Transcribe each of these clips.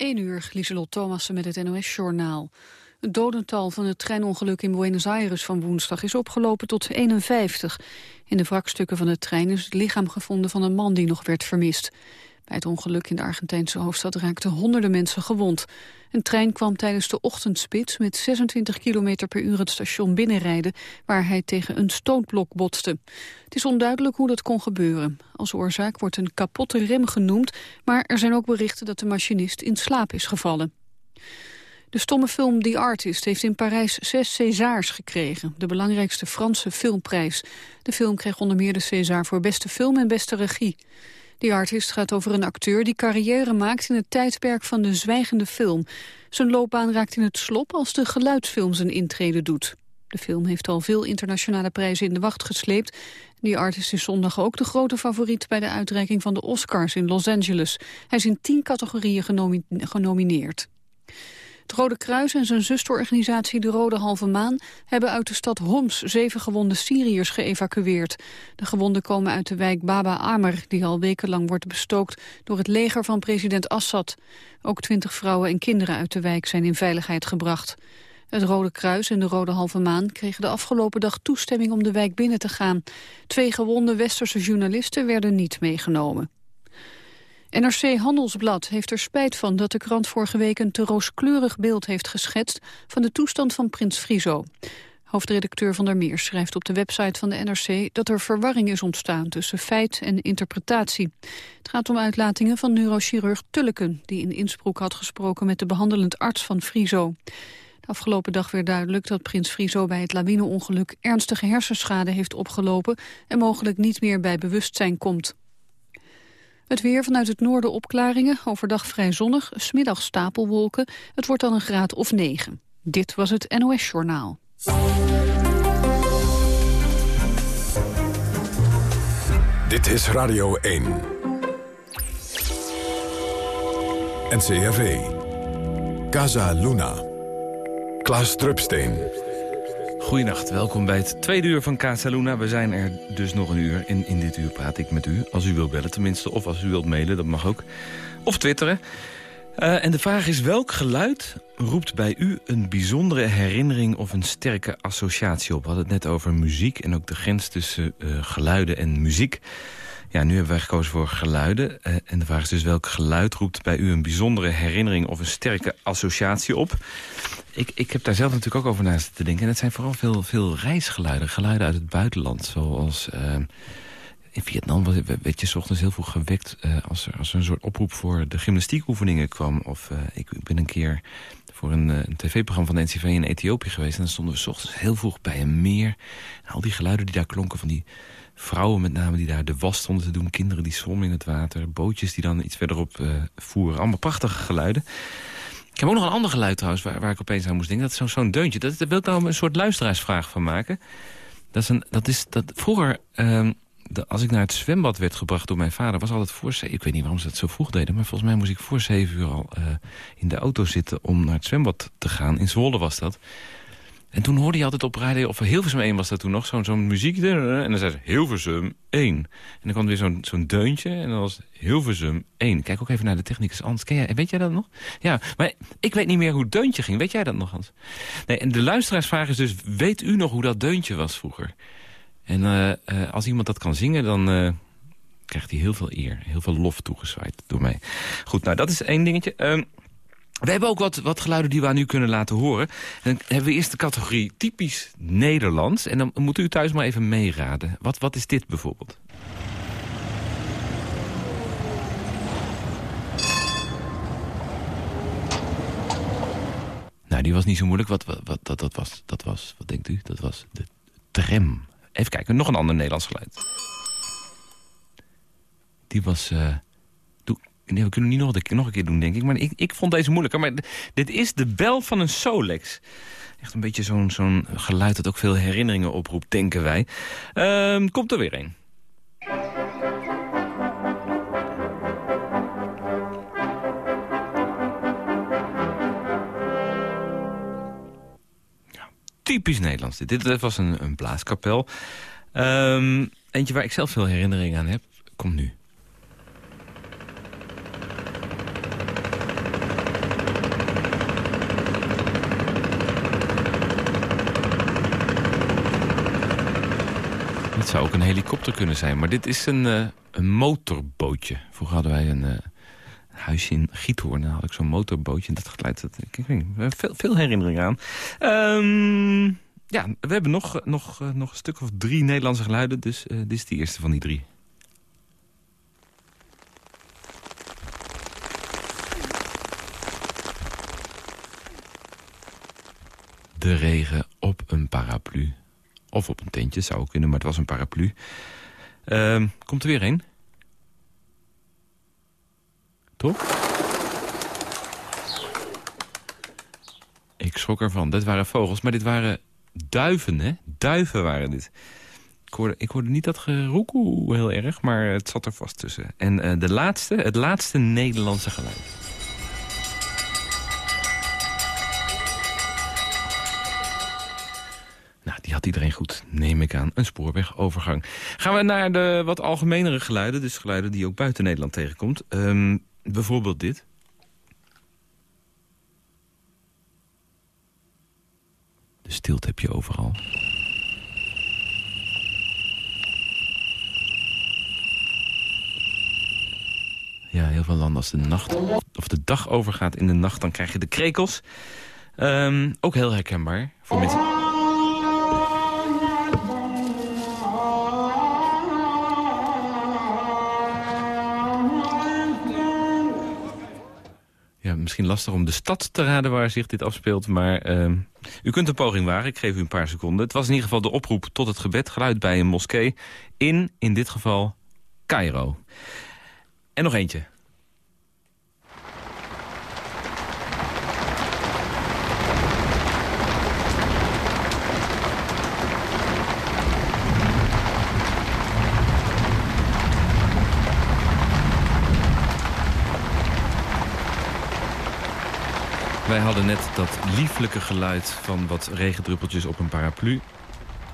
1 uur, Lieselot Thomassen met het NOS-journaal. Het dodental van het treinongeluk in Buenos Aires van woensdag is opgelopen tot 51. In de wrakstukken van de trein is het lichaam gevonden van een man die nog werd vermist. Bij het ongeluk in de Argentijnse hoofdstad raakten honderden mensen gewond. Een trein kwam tijdens de ochtendspits met 26 km per uur het station binnenrijden... waar hij tegen een stootblok botste. Het is onduidelijk hoe dat kon gebeuren. Als oorzaak wordt een kapotte rem genoemd... maar er zijn ook berichten dat de machinist in slaap is gevallen. De stomme film The Artist heeft in Parijs zes Césars gekregen, de belangrijkste Franse filmprijs. De film kreeg onder meer de César voor beste film en beste regie. The Artist gaat over een acteur die carrière maakt in het tijdperk van de zwijgende film. Zijn loopbaan raakt in het slop als de geluidsfilm zijn intrede doet. De film heeft al veel internationale prijzen in de wacht gesleept. The Artist is zondag ook de grote favoriet bij de uitreiking van de Oscars in Los Angeles. Hij is in tien categorieën genomineerd. Het Rode Kruis en zijn zusterorganisatie de Rode Halve Maan hebben uit de stad Homs zeven gewonde Syriërs geëvacueerd. De gewonden komen uit de wijk Baba Amer, die al wekenlang wordt bestookt door het leger van president Assad. Ook twintig vrouwen en kinderen uit de wijk zijn in veiligheid gebracht. Het Rode Kruis en de Rode Halve Maan kregen de afgelopen dag toestemming om de wijk binnen te gaan. Twee gewonde westerse journalisten werden niet meegenomen. NRC Handelsblad heeft er spijt van dat de krant vorige week een te rooskleurig beeld heeft geschetst van de toestand van prins Friso. Hoofdredacteur Van der Meer schrijft op de website van de NRC dat er verwarring is ontstaan tussen feit en interpretatie. Het gaat om uitlatingen van neurochirurg Tulleken, die in Innsbruck had gesproken met de behandelend arts van Friso. De afgelopen dag werd duidelijk dat prins Friso bij het lawineongeluk ernstige hersenschade heeft opgelopen en mogelijk niet meer bij bewustzijn komt. Het weer vanuit het noorden opklaringen, overdag vrij zonnig, smiddag stapelwolken. Het wordt dan een graad of 9. Dit was het NOS Journaal. Dit is Radio 1. NCRV. Casa Luna. Klaas Drupsteen. Goedenacht, welkom bij het tweede uur van Casaluna. We zijn er dus nog een uur. In, in dit uur praat ik met u, als u wilt bellen tenminste. Of als u wilt mailen, dat mag ook. Of twitteren. Uh, en de vraag is, welk geluid roept bij u een bijzondere herinnering... of een sterke associatie op? We hadden het net over muziek en ook de grens tussen uh, geluiden en muziek. Ja, nu hebben wij gekozen voor geluiden. Uh, en de vraag is dus welk geluid roept bij u een bijzondere herinnering... of een sterke associatie op? Ik, ik heb daar zelf natuurlijk ook over na te denken. En het zijn vooral veel, veel reisgeluiden. Geluiden uit het buitenland. Zoals uh, in Vietnam werd je ochtends heel vroeg gewekt... Uh, als, er, als een soort oproep voor de gymnastiekoefeningen kwam. Of ik, ik, ben een keer voor een, een tv-programma van de NCV in Ethiopië geweest. En dan stonden we s ochtends heel vroeg bij een meer. En al die geluiden die daar klonken van die vrouwen met name die daar de was stonden te doen. Kinderen die zwommen in het water. Bootjes die dan iets verderop voeren. Allemaal prachtige geluiden. Ik heb ook nog een ander geluid trouwens, waar, waar ik opeens aan moest denken. Dat is zo'n deuntje. Dat, daar wil ik nou een soort luisteraarsvraag van maken. Dat is een, dat is, dat, vroeger, uh, de, als ik naar het zwembad werd gebracht door mijn vader... was altijd voor Ik weet niet waarom ze dat zo vroeg deden... maar volgens mij moest ik voor zeven uur al uh, in de auto zitten... om naar het zwembad te gaan. In Zwolle was dat. En toen hoorde je altijd op radio, of Hilversum 1 was dat toen nog, zo'n zo'n muziek. En dan zei ze Hilversum 1. En dan kwam weer zo'n zo'n deuntje en dan was Hilversum 1. Kijk ook even naar de technicus Hans. Ken jij, weet jij dat nog? Ja, maar ik weet niet meer hoe het deuntje ging. Weet jij dat nog, Hans? Nee, en de luisteraarsvraag is dus, weet u nog hoe dat deuntje was vroeger? En uh, uh, als iemand dat kan zingen, dan... Uh, krijgt hij heel veel eer, heel veel lof toegezwaaid door mij. Goed, nou dat is één dingetje. Uh, we hebben ook wat, wat geluiden die we aan u kunnen laten horen. En dan hebben we eerst de categorie typisch Nederlands. En dan moet u thuis maar even meeraden. Wat, wat is dit bijvoorbeeld? Nou, die was niet zo moeilijk. Wat, wat, dat, dat, was, dat was, wat denkt u? Dat was de tram. Even kijken, nog een ander Nederlands geluid. Die was... Uh, Nee, we kunnen niet nog nog een keer doen, denk ik. Maar ik, ik vond deze moeilijker. Maar dit is de bel van een Solex. Echt een beetje zo'n geluid dat ook veel herinneringen oproept, denken wij. Uh, komt er weer een. Ja, typisch Nederlands. Dit, was een, een blaaskapel. Um, eentje waar ik zelf veel herinneringen aan heb, komt nu. Zou ook een helikopter kunnen zijn. Maar dit is een, uh, een motorbootje. Vroeger hadden wij een uh, huisje in Giethoorn. Daar had ik zo'n motorbootje. Dat geluid, dat, ik, ik niet, veel, veel herinneringen aan. Um, ja, we hebben nog, nog, nog een stuk of drie Nederlandse geluiden. Dus dit is de eerste van die drie. De regen op een paraplu. Of op een tentje, zou kunnen, maar het was een paraplu. Uh, komt er weer een? Toch? Ik schrok ervan. Dit waren vogels, maar dit waren duiven, hè? Duiven waren dit. Ik hoorde, ik hoorde niet dat geroekoe heel erg, maar het zat er vast tussen. En uh, de laatste, het laatste Nederlandse geluid. Iedereen goed, neem ik aan. Een spoorwegovergang. Gaan we naar de wat algemenere geluiden. Dus geluiden die ook buiten Nederland tegenkomt. Um, bijvoorbeeld dit. De stilte heb je overal. Ja, heel veel landen als de nacht of de dag overgaat in de nacht... dan krijg je de krekels. Um, ook heel herkenbaar voor mensen... misschien lastig om de stad te raden waar zich dit afspeelt. Maar uh, u kunt een poging wagen. Ik geef u een paar seconden. Het was in ieder geval de oproep tot het gebed. Geluid bij een moskee. In, in dit geval, Cairo. En nog eentje. Wij hadden net dat lieflijke geluid van wat regendruppeltjes op een paraplu.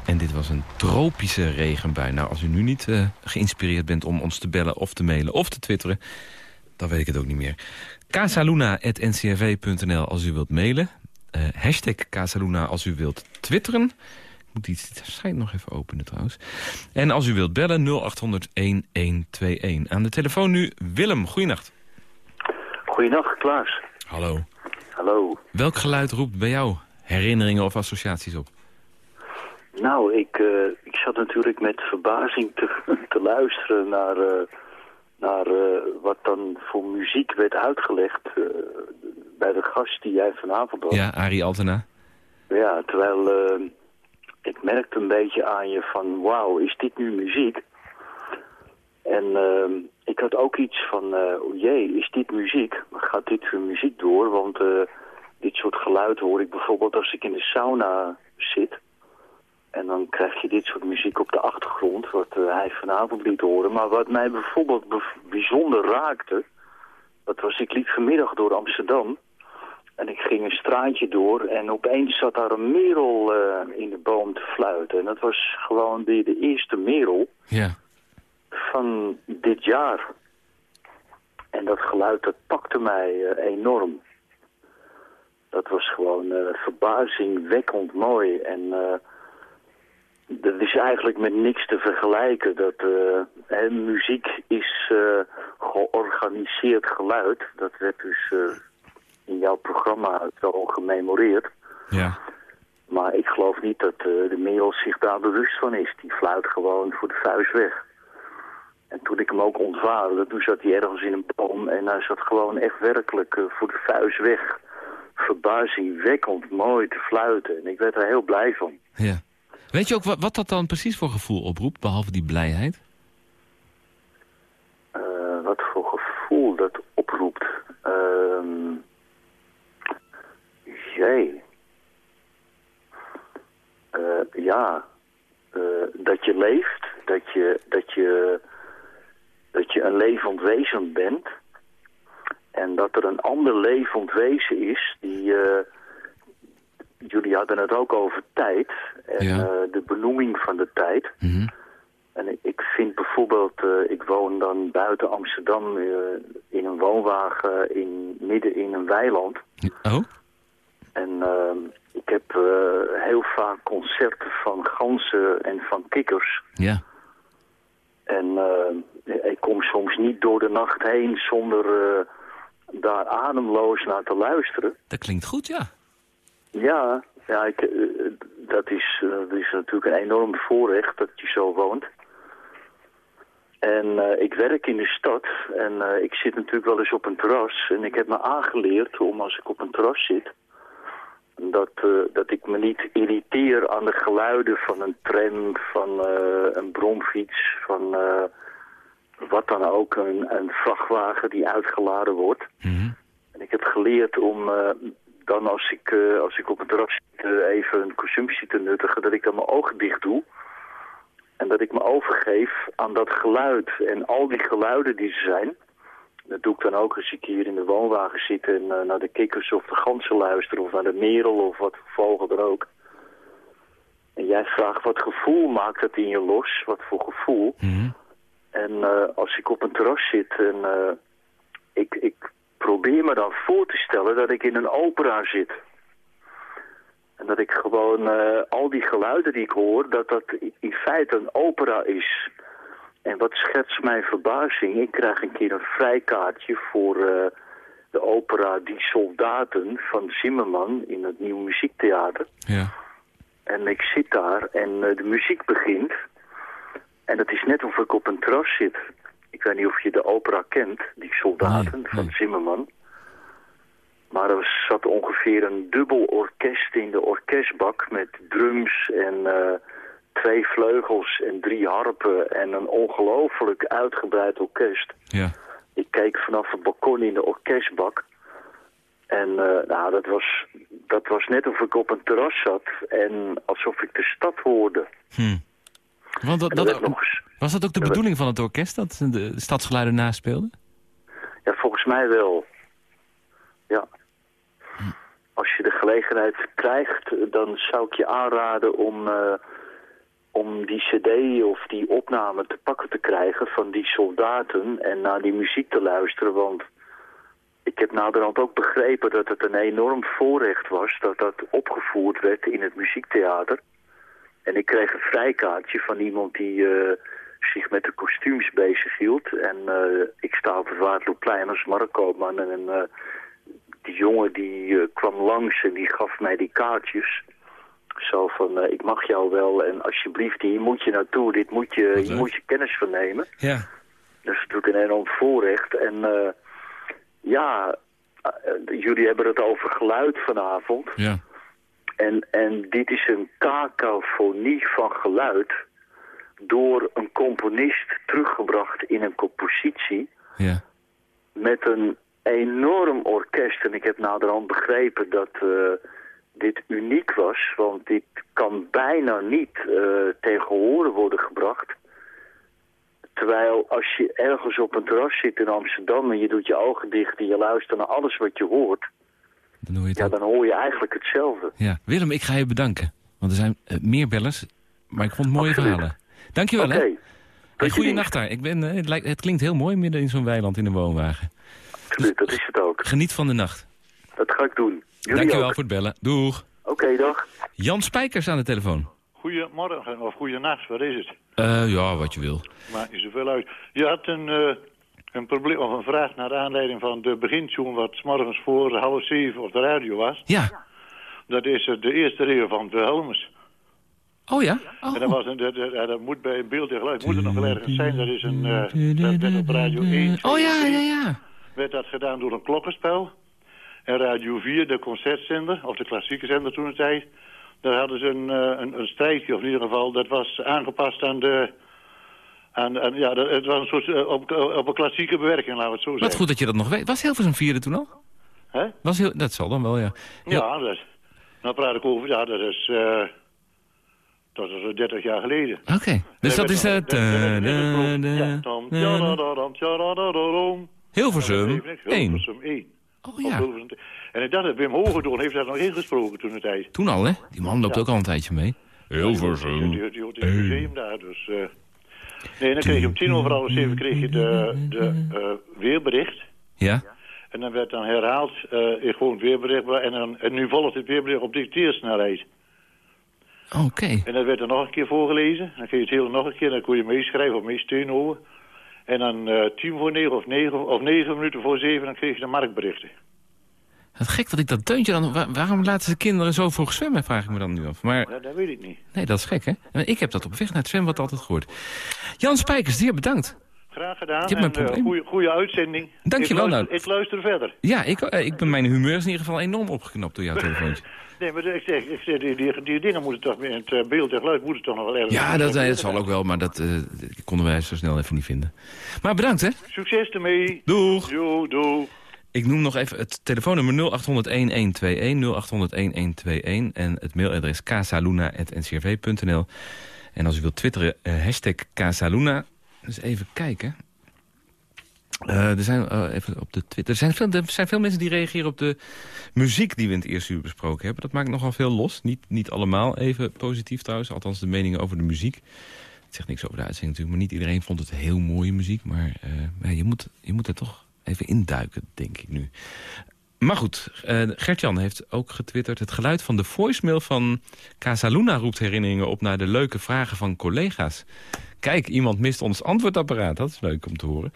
En dit was een tropische regenbui. Nou, als u nu niet uh, geïnspireerd bent om ons te bellen of te mailen of te twitteren... dan weet ik het ook niet meer. casaluna.ncrv.nl als u wilt mailen. Uh, hashtag Casaluna als u wilt twitteren. Ik moet die site nog even openen trouwens. En als u wilt bellen 0800-1121. Aan de telefoon nu Willem. Goeienacht. Goeienacht, Klaas. Hallo. Hallo. Welk geluid roept bij jou herinneringen of associaties op? Nou, ik, uh, ik zat natuurlijk met verbazing te, te luisteren naar, uh, naar uh, wat dan voor muziek werd uitgelegd bij de gast die jij vanavond had. Ja, Arie Altena. Ja, terwijl ik merkte een beetje aan je van, wauw, is dit nu muziek? En ik had ook iets van, uh, jee, is dit muziek? Gaat dit voor muziek door? Want uh, dit soort geluid hoor ik bijvoorbeeld als ik in de sauna zit. En dan krijg je dit soort muziek op de achtergrond, wat uh, hij vanavond liet horen. Maar wat mij bijvoorbeeld bijzonder raakte, dat was, ik liep vanmiddag door Amsterdam. En ik ging een straatje door en opeens zat daar een merel in de boom te fluiten. En dat was gewoon de, de eerste merel. Ja van dit jaar. En dat geluid, dat pakte mij uh, enorm. Dat was gewoon uh, verbazingwekkend mooi. En uh, dat is eigenlijk met niks te vergelijken. Dat, hè, muziek is georganiseerd geluid. Dat werd dus in jouw programma wel gememoreerd. Ja. Maar ik geloof niet dat de merel zich daar bewust van is. Die fluit gewoon voor de vuist weg. En toen ik hem ook ontvaarde, toen zat hij ergens in een boom en hij zat gewoon echt werkelijk uh, voor de vuist weg. Verbazingwekkend mooi te fluiten. En ik werd er heel blij van. Ja. Weet je ook wat, wat dat dan precies voor gevoel oproept, behalve die blijheid? Uh, wat voor gevoel dat oproept? Uh, jee. Uh, ja. dat je leeft, dat je... Dat je dat je een levend wezen bent. En dat er een ander levend wezen is die... Uh, jullie hadden het ook over tijd. En ja. uh, de benoeming van de tijd. Mm -hmm. En ik, vind bijvoorbeeld... Uh, ik woon dan buiten Amsterdam in een woonwagen in, midden in een weiland. Oh? En ik heb heel vaak concerten van ganzen en van kikkers. Ja. En uh, ik kom soms niet door de nacht heen zonder uh, daar ademloos naar te luisteren. Dat klinkt goed, ja. Ja, ja ik, uh, dat, is, dat is natuurlijk een enorm voorrecht dat je zo woont. En ik werk in de stad en ik zit natuurlijk wel eens op een terras. En ik heb me aangeleerd om als ik op een terras zit dat, uh, dat ik me niet irriteer aan de geluiden van een tram, van uh, een bromfiets, van uh, wat dan ook, een, een, vrachtwagen die uitgeladen wordt. Mm -hmm. En ik heb geleerd om dan als ik, als ik op het terras zit even een consumptie te nuttigen, dat ik dan mijn ogen dicht doe. En dat ik me overgeef aan dat geluid en al die geluiden die er zijn. Dat doe ik dan ook als ik hier in de woonwagen zit en uh, naar de kikkers of de ganzen luister of naar de merel of wat voor vogel er ook. En jij vraagt wat gevoel maakt het in je los, wat voor gevoel. Mm -hmm. En uh, als ik op een terras zit en uh, ik, ik probeer me dan voor te stellen dat ik in een opera zit. En dat ik gewoon al die geluiden die ik hoor, dat dat in feite een opera is. En wat schetst mijn verbazing? Ik krijg een keer een vrijkaartje voor uh, de opera Die Soldaten van Zimmerman in het Nieuw Muziektheater. Ja. En ik zit daar en uh, de muziek begint. En het is net of ik op een terras zit. Ik weet niet of je de opera kent, Die Soldaten nee, van. Zimmerman. Maar er zat ongeveer een dubbel orkest in de orkestbak met drums en... Uh, twee vleugels en drie harpen en een ongelooflijk uitgebreid orkest. Ja. Ik keek vanaf het balkon in de orkestbak. En uh, nou, dat was, dat was net of ik op een terras zat en alsof ik de stad hoorde. Hm. Want dat, was dat ook de bedoeling van het orkest, dat de stadsgeluiden naspeelden? Ja, volgens mij wel. Ja. Als je de gelegenheid krijgt, dan zou ik je aanraden om, eh, om die cd of die opname te pakken te krijgen van die soldaten en naar die muziek te luisteren. Want ik heb naderhand ook begrepen dat het een enorm voorrecht was dat dat opgevoerd werd in het muziektheater. En ik kreeg een vrijkaartje van iemand die eh, zich met de kostuums bezighield. En eh, ik sta op het Waterloopplein als marktkoopman. En eh, die jongen die kwam langs en die gaf mij die kaartjes. Zo van, eh, ik mag jou wel en alsjeblieft, hier moet je naartoe. Dit moet je, Wat hier leuk. moet je kennis van nemen. Ja. Dat is natuurlijk een enorm voorrecht. En eh, ja, eh, jullie hebben het over geluid vanavond. Ja. En, en dit is een cacophonie van geluid door een componist teruggebracht in een compositie Ja. met een enorm orkest. En ik heb naderhand begrepen dat dit uniek was, want dit kan bijna niet eh tegen horen worden gebracht. Terwijl als je ergens op een terras zit in Amsterdam en je doet je ogen dicht en je luistert naar alles wat je hoort, Dan hoor je ja, dan hoor je eigenlijk hetzelfde. Ja. Willem, ik ga je bedanken. Want er zijn eh, meer bellers, maar ik vond het mooie Absoluut. verhalen. Dankjewel, Oké. hè. Hey, goeienacht daar. Ik ben, eh, het, lijkt, het klinkt heel mooi midden in zo'n weiland in een woonwagen. Absoluut, dat is het ook. Geniet van de nacht. Dat ga ik doen. Jullie Dankjewel ook. voor het bellen. Doeg. Oké, dag. Jan Spijkers aan de telefoon. Goedemorgen of goedenacht, wat is het? Eh, ja, wat je wil. Maakt niet zoveel uit. Je had een, eh, een probleem of een vraag naar aanleiding van de begintune wat 's morgens voor half zeven op de radio was. Ja. Dat is eh, de eerste regel van Wilhelmus. Oh ja? Oh. En dat, was een, dat, dat, ja, dat moet bij beeld en geluid, moet er nog wel ergens zijn. Dat is een, eh, dat werd op Radio 1. Oh ja, ja, ja. werd dat gedaan door een klokkenspel. En Radio 4, de concertzender, of de klassieke zender toen de tijd... daar hadden ze een, eh, een, een strijkje, of in ieder geval, dat was aangepast aan de... Aan, aan- ja, dat, het was een soort, eh, op, op een klassieke bewerking, laten we het zo Wat zeggen. goed dat je dat nog weet. Was Hilversum vierde toen al? Hè? Was heel, dat zal dan wel, ja. Ja, dat, nou praat ik over, ja, dat is... eh dat is eh, 30 jaar geleden. Oké. Dus Er dat is... eh er dam. Hilversum één. Hilversum 1. Oh ja. En dat Wim Hogendoorn heeft daar nog ingesproken toen de tijd. Toen al, hè? Die man loopt Ja. ook al een tijdje mee. Die, die, die, die, die museum daar, dus... eh nee, dan kreeg je om tien over half zeven kreeg je de, de eh, weerbericht. Ja? En dan werd dan herhaald, eh, in gewoon het weerbericht. En, dan, en nu volgt het weerbericht op dicteersnelheid. Oké. En dat werd er nog een keer voorgelezen. Dan kreeg je het hele nog een keer, dan kon je meeschrijven of meesteunen over. En dan eh, tien voor negen of negen, of negen minuten voor zeven, dan kreeg je de marktberichten. Wat gek dat ik dat deuntje dan... wa- waarom laten ze kinderen zo vroeg zwemmen, vraag ik me dan nu af. Maar Ja, dat weet ik niet. nee, dat is gek, hè? En Ik heb dat op weg naar het zwembad altijd gehoord. Jan Spijkers, zeer bedankt. Graag gedaan. Je hebt mijn en, eh, probleem. goeie uitzending. Dankjewel, ik luister, nou. ik luister verder. Ja, ik, eh, ik ben mijn humeur is in ieder geval enorm opgeknapt door jouw telefoontje. Nee, maar ik zeg, ik zeg die, die, die dingen moeten toch, in het eh, beeld en geluid moeten toch nog wel ergens... Ja, dat, dat zal ook wel, maar dat konden wij zo snel even niet vinden. Maar bedankt, hè? Succes ermee. Doeg! Jo, doeg. Ik noem nog even het telefoonnummer 0800-1121, 0800-1121 en het mailadres casaluna.ncrv.nl. En als u wilt twitteren, eh, hashtag Casaluna. Dus even kijken. Eh, er, zijn, eh, even op de Twitter. Er, zijn veel, er zijn veel mensen die reageren op de muziek die we in het eerste uur besproken hebben. Dat maakt nogal veel los. Niet, niet allemaal even positief trouwens, althans de meningen over de muziek. Het zegt niks over de uitzending natuurlijk, maar niet iedereen vond het heel mooie muziek. Maar eh, je, moet, je moet er toch even induiken, denk ik nu. Maar goed, eh, Gert-Jan heeft ook getwitterd... het geluid van de voicemail van Casaluna roept herinneringen op... naar de leuke vragen van collega's. Kijk, iemand mist ons antwoordapparaat. Dat is leuk om te horen.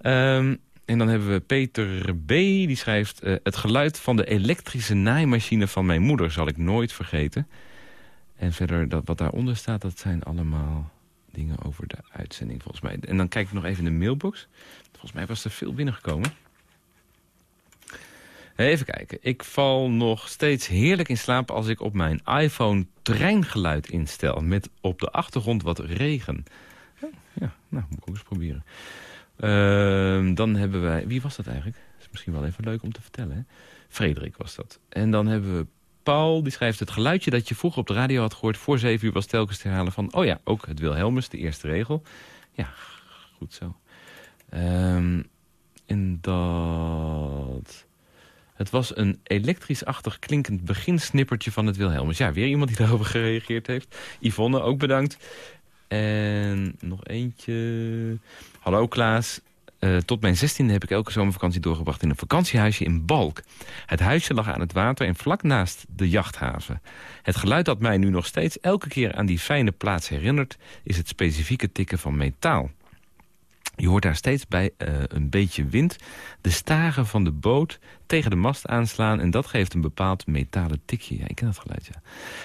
Ehm, en dan hebben we Peter B. Die schrijft... eh, het geluid van de elektrische naaimachine van mijn moeder zal ik nooit vergeten. En verder, dat, wat daaronder staat, dat zijn allemaal dingen over de uitzending volgens mij. En dan kijk ik nog even in de mailbox. Volgens mij was er veel binnengekomen. Even kijken. Ik val nog steeds heerlijk in slaap als ik op mijn iPhone treingeluid instel. Met op de achtergrond wat regen. Ja, nou, moet ik ook eens proberen. Ehm, dan hebben wij... Wie was dat eigenlijk? Is misschien wel even leuk om te vertellen. Frederik was dat. En dan hebben we Paul, die schrijft... het geluidje dat je vroeger op de radio had gehoord... voor zeven uur was telkens te herhalen van... oh ja, ook het Wilhelmus, de eerste regel. Ja, goed zo. Ehm, en dat... Het was een elektrisch-achtig klinkend beginsnippertje van het Wilhelmus. Ja, weer iemand die daarover gereageerd heeft. Yvonne, ook bedankt. En nog eentje. Hallo Klaas. Eh, tot mijn zestiende heb ik elke zomervakantie doorgebracht in een vakantiehuisje in Balk. Het huisje lag aan het water en vlak naast de jachthaven. Het geluid dat mij nu nog steeds elke keer aan die fijne plaats herinnert... is het specifieke tikken van metaal. Je hoort daar steeds bij eh, een beetje wind de stagen van de boot tegen de mast aanslaan... en dat geeft een bepaald metalen tikje. Ja, ik ken dat geluid, ja.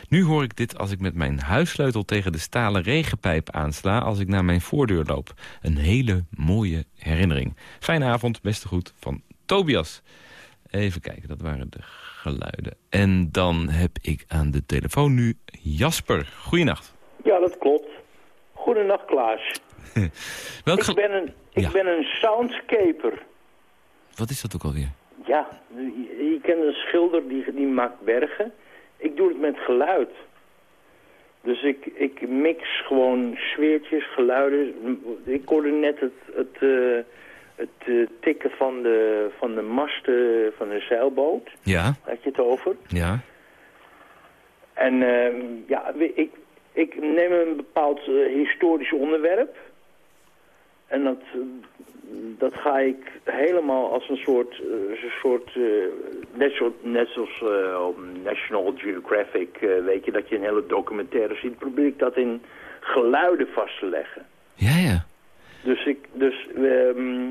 Nu hoor ik dit als ik met mijn huissleutel tegen de stalen regenpijp aansla... als ik naar mijn voordeur loop. Een hele mooie herinnering. Fijne avond, beste goed van Tobias. Even kijken, dat waren de geluiden. En dan heb ik aan de telefoon nu Jasper. Goeienacht. Ja, dat klopt. Goedenacht, Klaas. Welk Ik ben een, ik Ja. ben een soundscaper. Wat is dat ook alweer? Ja, je, kent een schilder die, die maakt bergen. Ik doe het met geluid. Dus ik, ik mix gewoon sfeertjes, geluiden. Ik hoorde net het, het, eh, het eh, tikken van de, van de masten van een zeilboot. Ja, Had je het over? ja. En ehm, ja, ik, ik neem een bepaald eh, historisch onderwerp. En dat, eh, dat ga ik helemaal als een soort, eh, een soort eh, net, zo, net zoals op National Geographic, weet je, dat je een hele documentaire ziet, probeer ik dat in geluiden vast te leggen. Ja, ja. Dus ik, dus, ehm,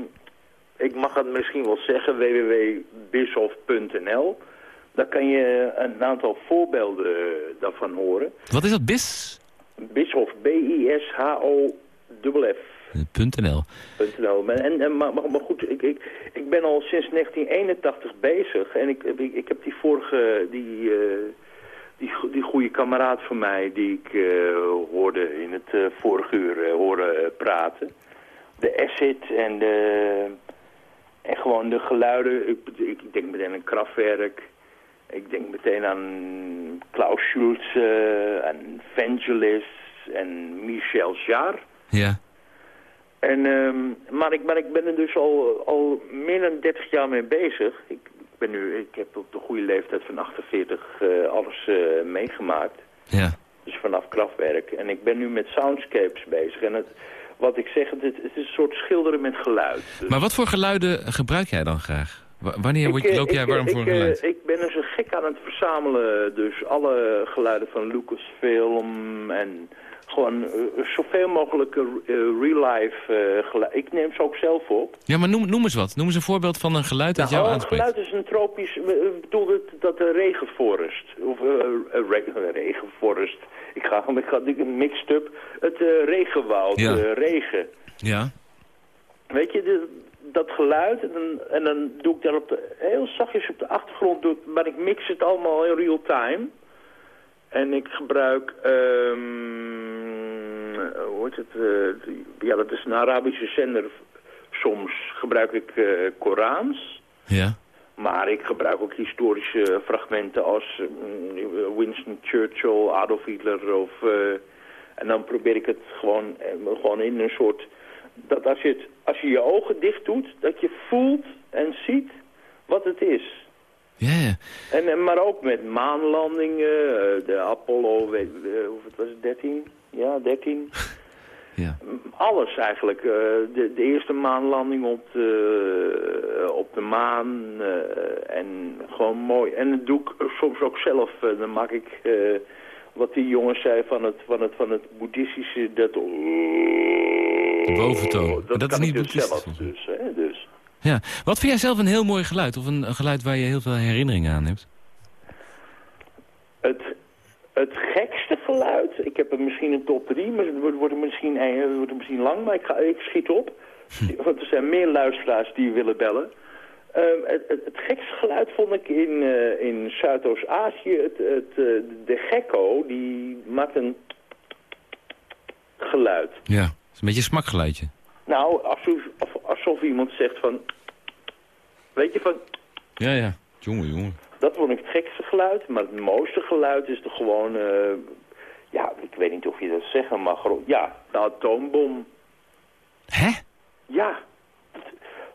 ik mag het misschien wel zeggen, www.bishof.nl. Daar kan je een aantal voorbeelden daarvan horen. Wat is dat, BIS? Bishof, B-I-S-H-O-F. .nl. .nl. Maar, en, en, maar, maar goed, ik, ik, ik ben al sinds 1981 bezig. En ik, ik, ik heb die vorige, die, eh, die, die goede kameraad van mij... die ik eh, hoorde in het eh, vorige uur horen praten. De acid en de... En gewoon de geluiden. Ik, ik, ik denk meteen aan Kraftwerk. Ik denk meteen aan Klaus Schulze, aan Vangelis en Michel Jarre. Ja. En, ehm, maar, ik, maar ik ben er dus al, al meer dan 30 jaar mee bezig. Ik, ben nu, ik heb op de goede leeftijd van 48 eh, alles eh, meegemaakt. Ja. Dus vanaf krachtwerk. En ik ben nu met soundscapes bezig. En het, wat ik zeg, het, het is een soort schilderen met geluid. Dus Maar wat voor geluiden gebruik jij dan graag? Wa- wanneer word, Ik, eh, loop jij warm voor ik, geluid? Ik ben dus een gek aan het verzamelen. Dus alle geluiden van Lucasfilm en gewoon eh, zoveel mogelijk eh, real-life eh, geluid. Ik neem ze ook zelf op. Ja, maar noem, noem eens wat. Noem eens een voorbeeld van een geluid dat Nou, jou aanspreekt. geluid is een tropisch... Ik bedoel dat, dat de regenforest. Of re- regenforest. Ik ga, ik ga ik mixed up. Het regenwoud, Ja. eh, regen. Ja, Weet je, de- dat geluid, en dan, en dan doe ik daar op de, heel zachtjes op de achtergrond, doe, ik- maar ik mix het allemaal in real time. En ik gebruik, ehm hoe heet het, eh, ja dat is een Arabische zender. Soms gebruik ik eh Korans, ja. maar ik gebruik ook historische fragmenten als Winston Churchill, Adolf Hitler of... en dan probeer ik het gewoon, gewoon in een soort... Dat als je, het, als je je ogen dicht doet, dat je voelt en ziet wat het is. Ja, ja. En, en, maar ook met maanlandingen, eh, de Apollo, weet, eh, hoeveel was het, 13? Ja, 13. ja. Alles eigenlijk. eh, de, de eerste maanlanding op de, op de maan. en gewoon mooi. En dat doe ik soms ook zelf. dan maak ik wat die jongens zei van het, van het, van het boeddhistische. Dat, De boventoon. Dat, dat is niet dus boeddhistisch, zelf. Dus, hè. Ja. Wat vind jij zelf een heel mooi geluid? Of een, een geluid waar je heel veel herinneringen aan hebt? Het, het gekste geluid, ik heb er misschien een top 3, maar het wordt, wordt, er misschien, het wordt er misschien lang, maar ik, ga, ik schiet op. Want er zijn meer luisteraars die willen bellen. Ehm, het, het, het gekste geluid vond ik in, eh, in Zuidoost-Azië. Het, het, eh, de gekko, die maakt een geluid. Ja. Het is een beetje een smakgeluidje. Nou, alsof, of- alsof iemand zegt van... Weet je, van... Ja, ja. Jongen, jongen. Dat ik het gekste geluid, maar het mooiste geluid is de gewoon... eh, ja, ik weet niet of je dat zeggen mag. Ja, de atoombom. Hè? Ja.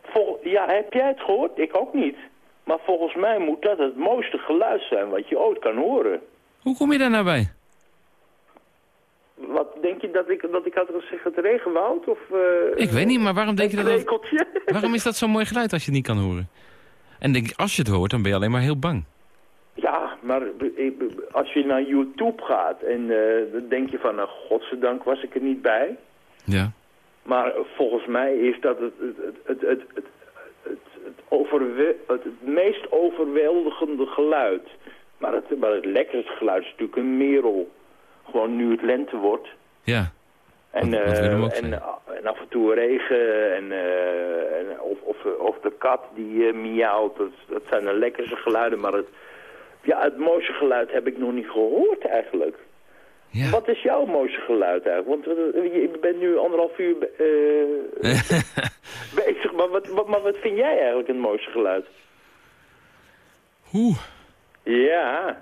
Vol, ja, heb jij het gehoord? Ik ook niet. Maar volgens mij moet dat het mooiste geluid zijn wat je ooit kan horen. Hoe kom je daar nou bij? Wat denk je dat ik, dat ik had gezegd, het regenwoud? Of, eh, Ik weet niet, maar waarom denk je dat... krekeltje? waarom is dat zo'n mooi geluid als je het niet kan horen? En denk ik, als je het hoort, dan ben je alleen maar heel bang. Ja, maar ik- als je naar YouTube gaat en eh, dan denk je van, godzijdank was ik er niet bij. Ja. Maar volgens mij is dat het, het, het, het, het, het, het, overwe- het, het meest overweldigende geluid. Maar het, maar het lekkerste geluid is natuurlijk een merel. Gewoon nu het lente wordt. Ja. En, eh, ook en, af en toe regen en, eh, en of, of, of de kat die eh, miauwt. Dat, dat zijn de lekkerste geluiden. Maar het, ja, het mooiste geluid heb ik nog niet gehoord eigenlijk. Ja. Wat is jouw mooiste geluid eigenlijk? Want eh, je bent nu anderhalf uur eh, bezig. Maar wat, wat, maar wat vind jij eigenlijk het mooiste geluid? Oeh. Ja,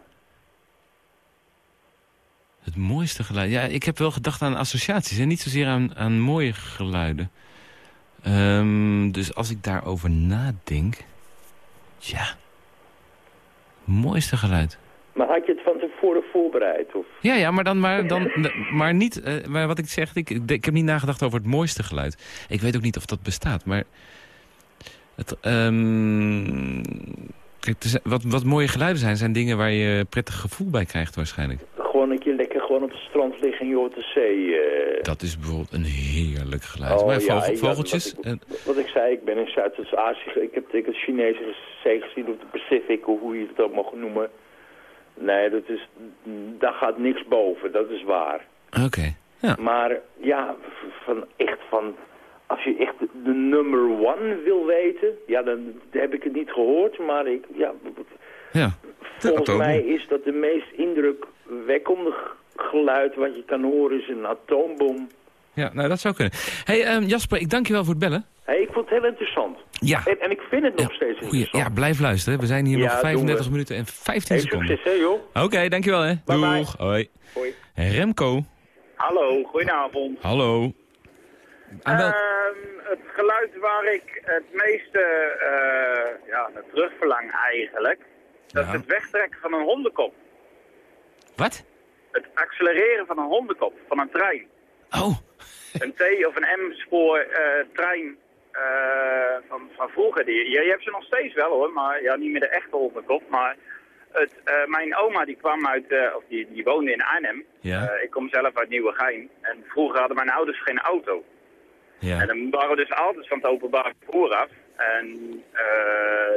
Het mooiste geluid. Ja, ik heb wel gedacht aan associaties en niet zozeer aan, aan mooie geluiden. Ehm, dus als ik daarover nadenk... Ja. Mooiste geluid. maar had je het van tevoren voorbereid? Of? Ja, ja, maar, dan, maar, dan, maar niet... eh, maar wat ik zeg, ik, ik heb niet nagedacht over het mooiste geluid. Ik weet ook niet of dat bestaat, maar... Het, ehm, kijk, wat, wat mooie geluiden zijn, zijn dingen waar je een prettig gevoel bij krijgt waarschijnlijk. Gewoon je lekker gewoon op het strand ligt en je hoort de zee. Dat is bijvoorbeeld een heerlijk geluid. Oh, maar ja, vogel- vogeltjes... Wat en- ik, wat ik zei, ik ben in Zuidoost-Azië. ge- Ik heb ik heb Chinese zee gezien, of de Pacific, of hoe je het ook mag noemen. Nee, dat is, daar gaat niks boven, dat is waar. Oké, ja. Maar ja, van echt van... Als je echt de number one wil weten, ja, dan heb ik het niet gehoord. Maar ik, ja, ja. volgens mij is dat de meest indrukwekkende geluid wat je kan horen is een atoombom. Ja, nou dat zou kunnen. hey, ehm, Jasper, ik dank je wel voor het bellen. Hey, ik vond het heel interessant. Ja. En, en ik vind het nog Ja, steeds goeie- interessant. ja, blijf luisteren. We zijn hier Ja, nog doen 35 we. minuten en 15 Hey, seconden. succes hè joh. Oké, dankjewel hè. Bye bye. Doeg. Hoi. Hoi. Remco. Hallo, goedenavond. Hallo. Aan wel- Ehm, het geluid waar ik het meeste eh, ja, naar terug verlang eigenlijk, dat Ja. is het wegtrekken van een hondenkop. Wat? Het accelereren van een hondenkop, van een trein. Oh. Een T- of een M-spoor eh, trein eh, van, van vroeger. Die, je, je hebt ze nog steeds wel hoor, maar ja, niet meer de echte onderkop. Maar het, eh, mijn oma die kwam uit, of die, die woonde in Arnhem. Ja. Ik kom zelf uit Nieuwegein. En vroeger hadden mijn ouders geen auto. Ja. En dan waren we dus altijd van het openbaar vervoer af. En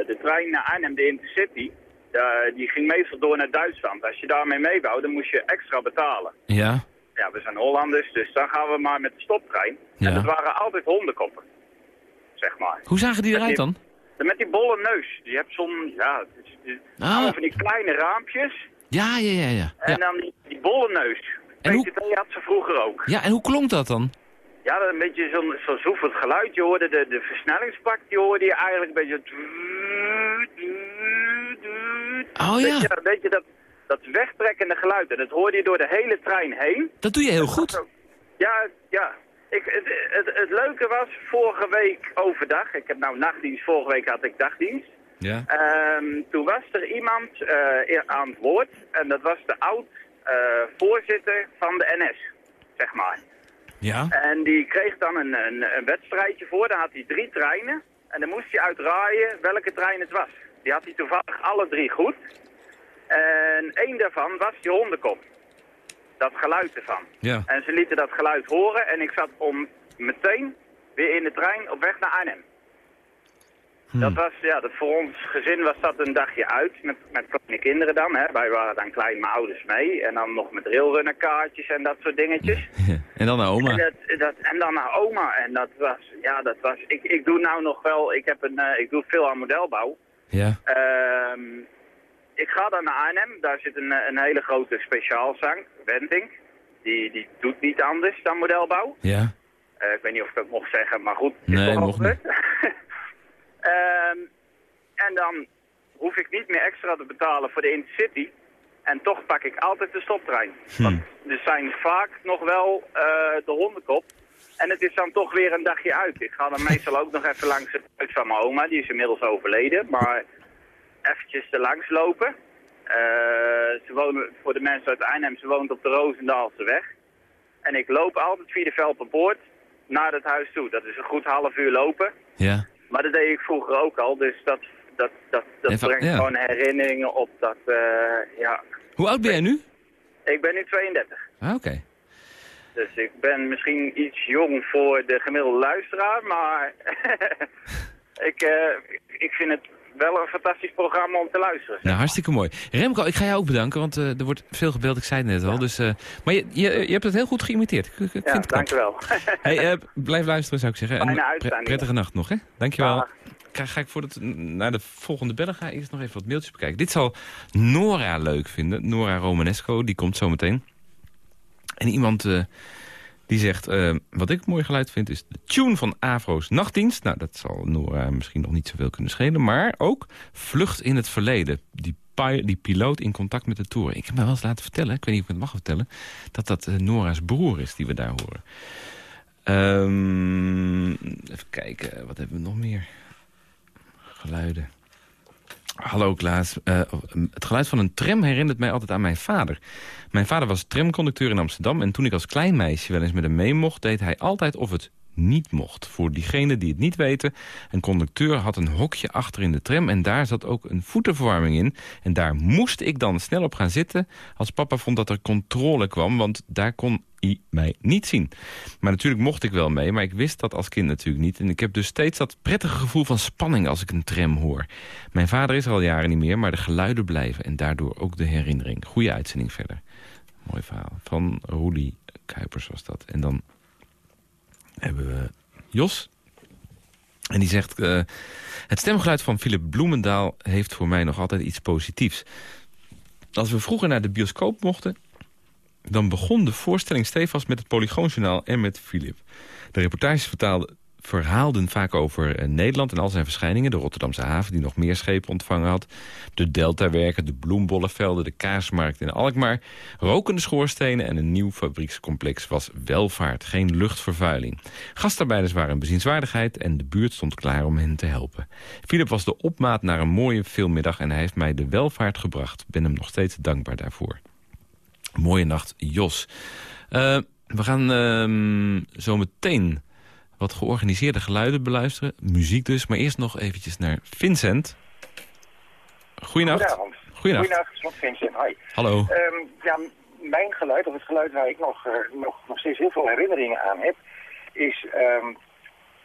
de trein naar Arnhem, de Intercity, da- die ging meestal door naar Duitsland. Als je daarmee mee wou, dan moest je extra betalen. Ja. Ja, we zijn Hollanders, dus dan gaan we maar met de stoptrein. Ja. En dat waren altijd hondenkoppen, zeg maar. Hoe zagen die eruit dan? Met die bolle neus. Je hebt zo'n, ja, Ah. van die kleine raampjes. Ja, ja, ja, ja. En dan die, die bolle neus. En hoe- had ze vroeger ook. ja en hoe klonk dat dan? Ja, dat een beetje zo'n zo zoefend geluid. Je hoorde de, de versnellingspak, die hoorde je eigenlijk een beetje... Oh ja, Beetje, weet je, dat, dat wegtrekkende geluid. En dat hoorde je door de hele trein heen. dat doe je heel goed. Ja, ja. Ik, het, het, het leuke was, vorige week overdag, ik heb nou nachtdienst, vorige week had ik dagdienst. Ja. Ehm, toen was er iemand eh, aan het woord en dat was de oud-voorzitter van de NS, zeg maar. Ja. En die kreeg dan een, een, een wedstrijdje voor, dan had hij drie treinen en dan moest hij uitraaien welke trein het was. Die had hij toevallig alle drie goed. En één daarvan was die hondenkop. Dat geluid ervan. Ja. En ze lieten dat geluid horen en ik zat om meteen weer in de trein op weg naar Arnhem. Hm. Dat was, ja, dat voor ons gezin was dat een dagje uit, met, met kleine kinderen dan. Hè. Wij waren dan klein, mijn ouders mee. En dan nog met railrunnerkaartjes en dat soort dingetjes. En dan naar En, oma. dat, dat, en dan naar oma. En dat was, ja, dat was, ik, ik doe nou nog wel, ik, heb een, eh, ik doe veel aan modelbouw. Ja. Ehm, ik ga dan naar Arnhem, daar zit een, een hele grote speciaalzang, Wenting. Die, die doet niet anders dan modelbouw. Ja. Eh, ik weet niet of ik dat mocht zeggen, maar goed. het Nee, mocht. Ehm, en dan hoef ik niet meer extra te betalen voor de Intercity. En toch pak ik altijd de stoptrein. Hm. Want er zijn vaak nog wel eh, de hondenkop. En het is dan toch weer een dagje uit. Ik ga dan meestal ook nog even langs het huis van mijn oma. Die is inmiddels overleden. Maar eventjes er langs lopen. Eh, ze wonen, voor de mensen uit Arnhem, ze woont op de Roosendaalse weg. En ik loop altijd via de Velpenpoort naar het huis toe. Dat is een goed half uur lopen. Ja. Maar dat deed ik vroeger ook al, dus dat, dat, dat, dat Even- brengt ja. gewoon herinneringen op dat, eh, ja. Hoe oud ben jij nu? Ik ben nu 32, Ah, oké. dus ik ben misschien iets jong voor de gemiddelde luisteraar, maar ik, eh, ik vind het wel een fantastisch programma om te luisteren. Nou, hartstikke mooi. Remco, ik ga jou ook bedanken, want eh, er wordt veel gebeld. Ik zei het net al. Dus, eh, maar je, je, je hebt het heel goed geïmiteerd. Ik, ik Ja, knap. dankjewel. Hey, eh, blijf luisteren, zou ik zeggen. Pre- uitzending. prettige nacht nog, hè? Dankjewel. Dag. Ga, ga ik voordat naar de volgende bellen ga, eerst nog even wat mailtjes bekijken. Dit zal Nora leuk vinden. Nora Romanesco, die komt zo meteen. En iemand die zegt, eh, wat ik mooi geluid vind, is de tune van Avro's nachtdienst. Nou, dat zal Nora misschien nog niet zoveel kunnen schelen. Maar ook Vlucht in het verleden. Die, die piloot in contact met de toren. Ik heb me wel eens laten vertellen, ik weet niet of ik het mag vertellen... dat dat eh, Nora's broer is die we daar horen. Ehm, even kijken, wat hebben we nog meer? Geluiden. Hallo Klaas. Eh, het geluid van een tram herinnert mij altijd aan mijn vader. Mijn vader was tramconducteur in Amsterdam... en toen ik als klein meisje wel eens met hem mee mocht... deed hij altijd of het niet mocht. Voor diegenen die het niet weten... een conducteur had een hokje achter in de tram... en daar zat ook een voetenverwarming in. En daar moest ik dan snel op gaan zitten... als papa vond dat er controle kwam... want daar kon hij mij niet zien. Maar natuurlijk mocht ik wel mee, maar ik wist dat als kind natuurlijk niet. En ik heb dus steeds dat prettige gevoel van spanning als ik een tram hoor. Mijn vader is er al jaren niet meer, maar de geluiden blijven... en daardoor ook de herinnering. Goeie uitzending verder. Mooi verhaal. Van Roelie Kuipers was dat. En dan hebben we Jos. En die zegt... eh, het stemgeluid van Philip Bloemendaal heeft voor mij nog altijd iets positiefs. Als we vroeger naar de bioscoop mochten... dan begon de voorstelling stevast met het Polygoonjournaal en met Philip. De reportages vertaalden verhaalden vaak over eh, Nederland en al zijn verschijningen. De Rotterdamse haven die nog meer schepen ontvangen had. De deltawerken, de bloembollenvelden, de kaasmarkt in Alkmaar. Rokende schoorstenen en een nieuw fabriekscomplex was welvaart, geen luchtvervuiling. Gastarbeiders waren een bezienswaardigheid en de buurt stond klaar om hen te helpen. Philip was de opmaat naar een mooie filmmiddag en hij heeft mij de welvaart gebracht. Ben hem nog steeds dankbaar daarvoor. Mooie nacht, Jos. Eh, we gaan ehm, zo meteen wat georganiseerde geluiden beluisteren. Muziek dus, maar eerst nog eventjes naar Vincent. Goedenacht. Goedenavond. Goedenacht. Goedenavond, Slot Vincent. Hi. Hallo. Ehm, ja, mijn geluid, of het geluid waar ik nog, eh, nog, nog steeds heel veel herinneringen aan heb, is ehm,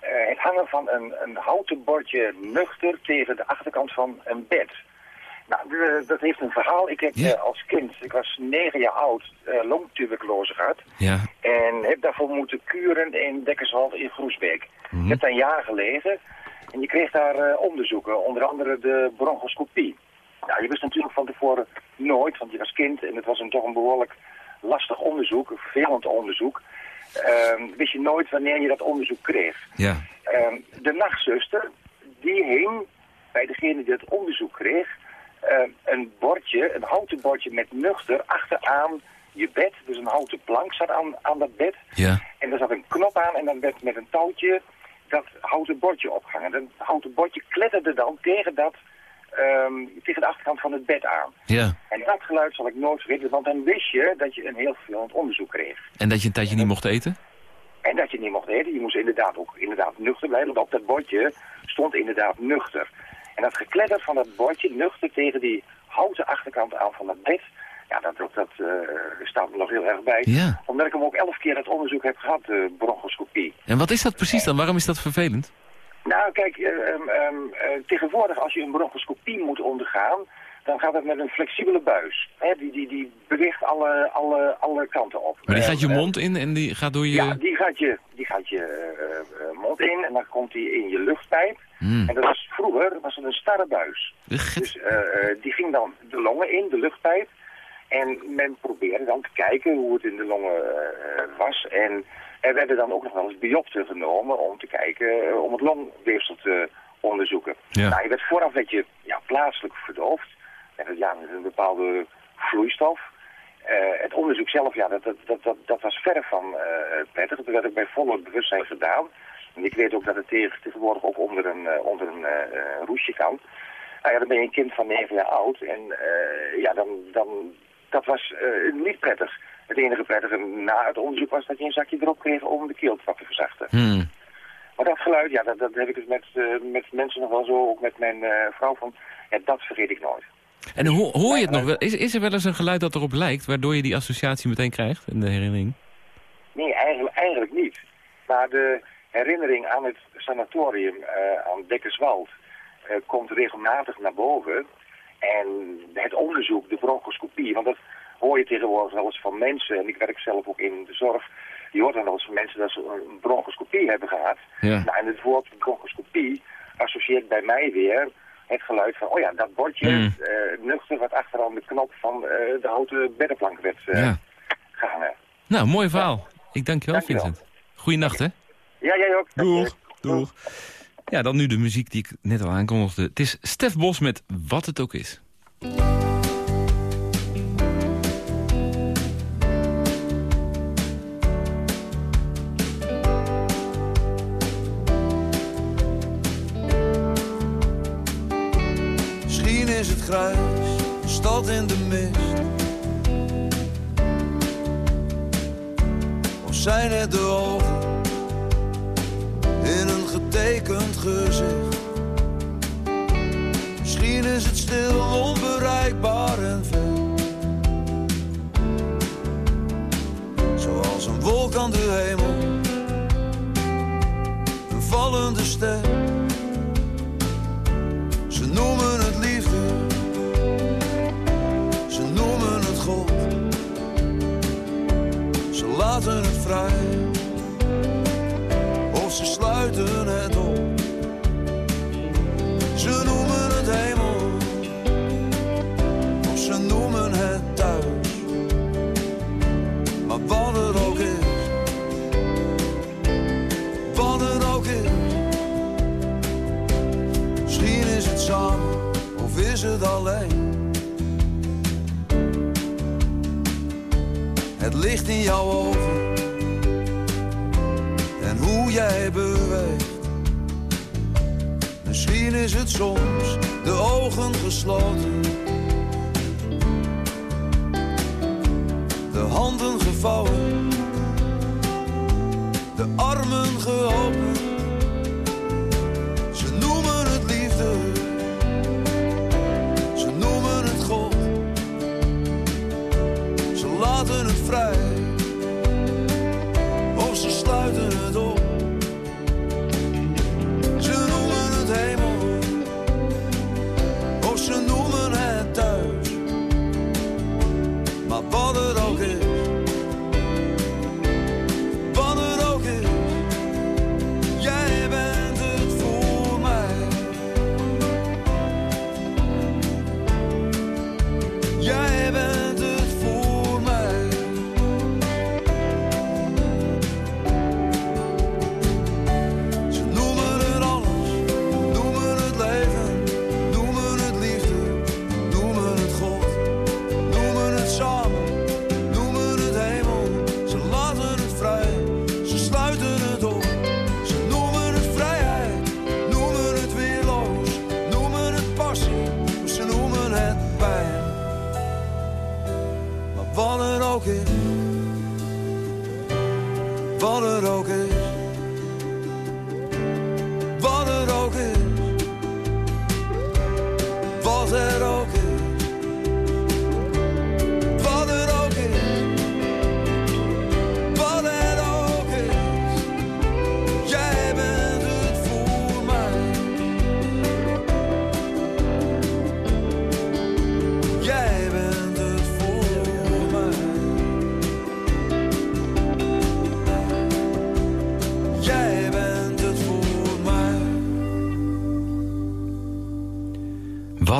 eh, het hangen van een, een houten bordje nuchter tegen de achterkant van een bed. Nou, dat heeft een verhaal. Ik heb Ja. eh, als kind, ik was negen jaar oud, uh, longtuberculose gehad. Ja. En heb daarvoor moeten kuren in Dekkerswald in Groesbeek. Ik heb daar een jaar gelegen en je kreeg daar eh, onderzoeken, onder andere de bronchoscopie. Nou, je wist natuurlijk van tevoren nooit, want je was kind en het was een toch een behoorlijk lastig onderzoek, een vervelend onderzoek. Ehm, wist je nooit wanneer je dat onderzoek kreeg. Ja. Ehm, de nachtzuster, die hing bij degene die het onderzoek kreeg, een bordje, een houten bordje met nuchter achteraan je bed. Dus een houten plank zat aan, aan dat bed. Ja. En er zat een knop aan en dan werd met een touwtje dat houten bordje opgehangen. Dat houten bordje kletterde dan tegen, dat, ehm, tegen de achterkant van het bed aan. Ja. En dat geluid zal ik nooit vergeten, want dan wist je dat je een heel vervelend onderzoek kreeg. En dat je een tijdje niet mocht eten? En dat je niet mocht eten. Je moest inderdaad ook inderdaad nuchter blijven. Want op dat bordje stond inderdaad nuchter. En dat gekletter van dat bordje nuchter tegen die houten achterkant aan van dat bed... Ja, dat, dat, dat eh, staat me nog heel erg bij. Ja. Omdat ik hem ook elf keer dat onderzoek heb gehad, de bronchoscopie. En wat is dat precies dan? Waarom is dat vervelend? Nou, kijk, eh, ehm, ehm, eh, tegenwoordig als je een bronchoscopie moet ondergaan... dan gaat het met een flexibele buis. Hè, die, die, die beweegt alle, alle, alle kanten op. Maar die gaat je Eh, mond in en die gaat door je... Ja, die gaat je, die gaat je eh, eh, mond in en dan komt die in je luchtpijp. Hmm. En dat was vroeger was het een starre buis. Dus die ging dan de longen in, de luchtpijp. En men probeerde dan te kijken hoe het in de longen was. En er werden dan ook nog wel eens biopten genomen om te kijken, om het longweefsel te onderzoeken. Ja. Nou, je werd vooraf werd je ja, plaatselijk verdoofd. Het- ja, met een bepaalde vloeistof. Eh, het onderzoek zelf, ja, dat, dat, dat, dat, dat was verre van eh prettig. Dat werd ook bij volle bewustzijn gedaan. En ik weet ook dat het tegen- tegenwoordig ook onder een, eh, onder een roesje kan. Nou ja, dan ben je een kind van negen jaar oud. En ja, dan, dan, dat was niet prettig. Het enige prettige na het onderzoek was dat je een zakje erop kreeg om de keel wat te verzachten. Hmm. Maar dat geluid, ja, dat, dat heb ik dus met, met mensen nog wel zo, ook met mijn vrouw van, ja, dat vergeet ik nooit. En ho hoor je het nog wel? Is, is er wel eens een geluid dat erop lijkt... waardoor je die associatie meteen krijgt in de herinnering? Nee, eigenlijk, eigenlijk niet. Maar de herinnering aan het sanatorium eh, aan Dekkerswald eh, komt regelmatig naar boven. En het onderzoek, de bronchoscopie, want dat hoor je tegenwoordig wel eens van mensen, en ik werk zelf ook in de zorg, je hoort dan wel eens van mensen dat ze een bronchoscopie hebben gehad. Ja. Nou, en het woord bronchoscopie associeert bij mij weer het geluid van, oh ja, dat bordje, Mm. eh, nuchter wat achteraan de knop van eh, de houten beddenplank werd eh, Ja. gehangen. Nou, mooi verhaal. Ik dank je wel, Dankjewel. Vincent. Goeienacht, hè? Ja, jij ook. Doeg. Doeg. Ja, dan nu de muziek die ik net al aankondigde. Het is Stef Bos met Wat het ook is. Zijn het de ogen in een getekend gezicht? Misschien is het stil, onbereikbaar en ver. Zoals een wolk aan de hemel, een vallende ster. Ze sluiten het op. Ze noemen het hemel, of ze noemen het thuis. Maar wat het ook is, wat het ook is. Misschien is het samen of is het alleen. Het licht in jouw ogen en jij beweegt. Misschien is het soms de ogen gesloten, de handen gevouwen, de armen geholpen.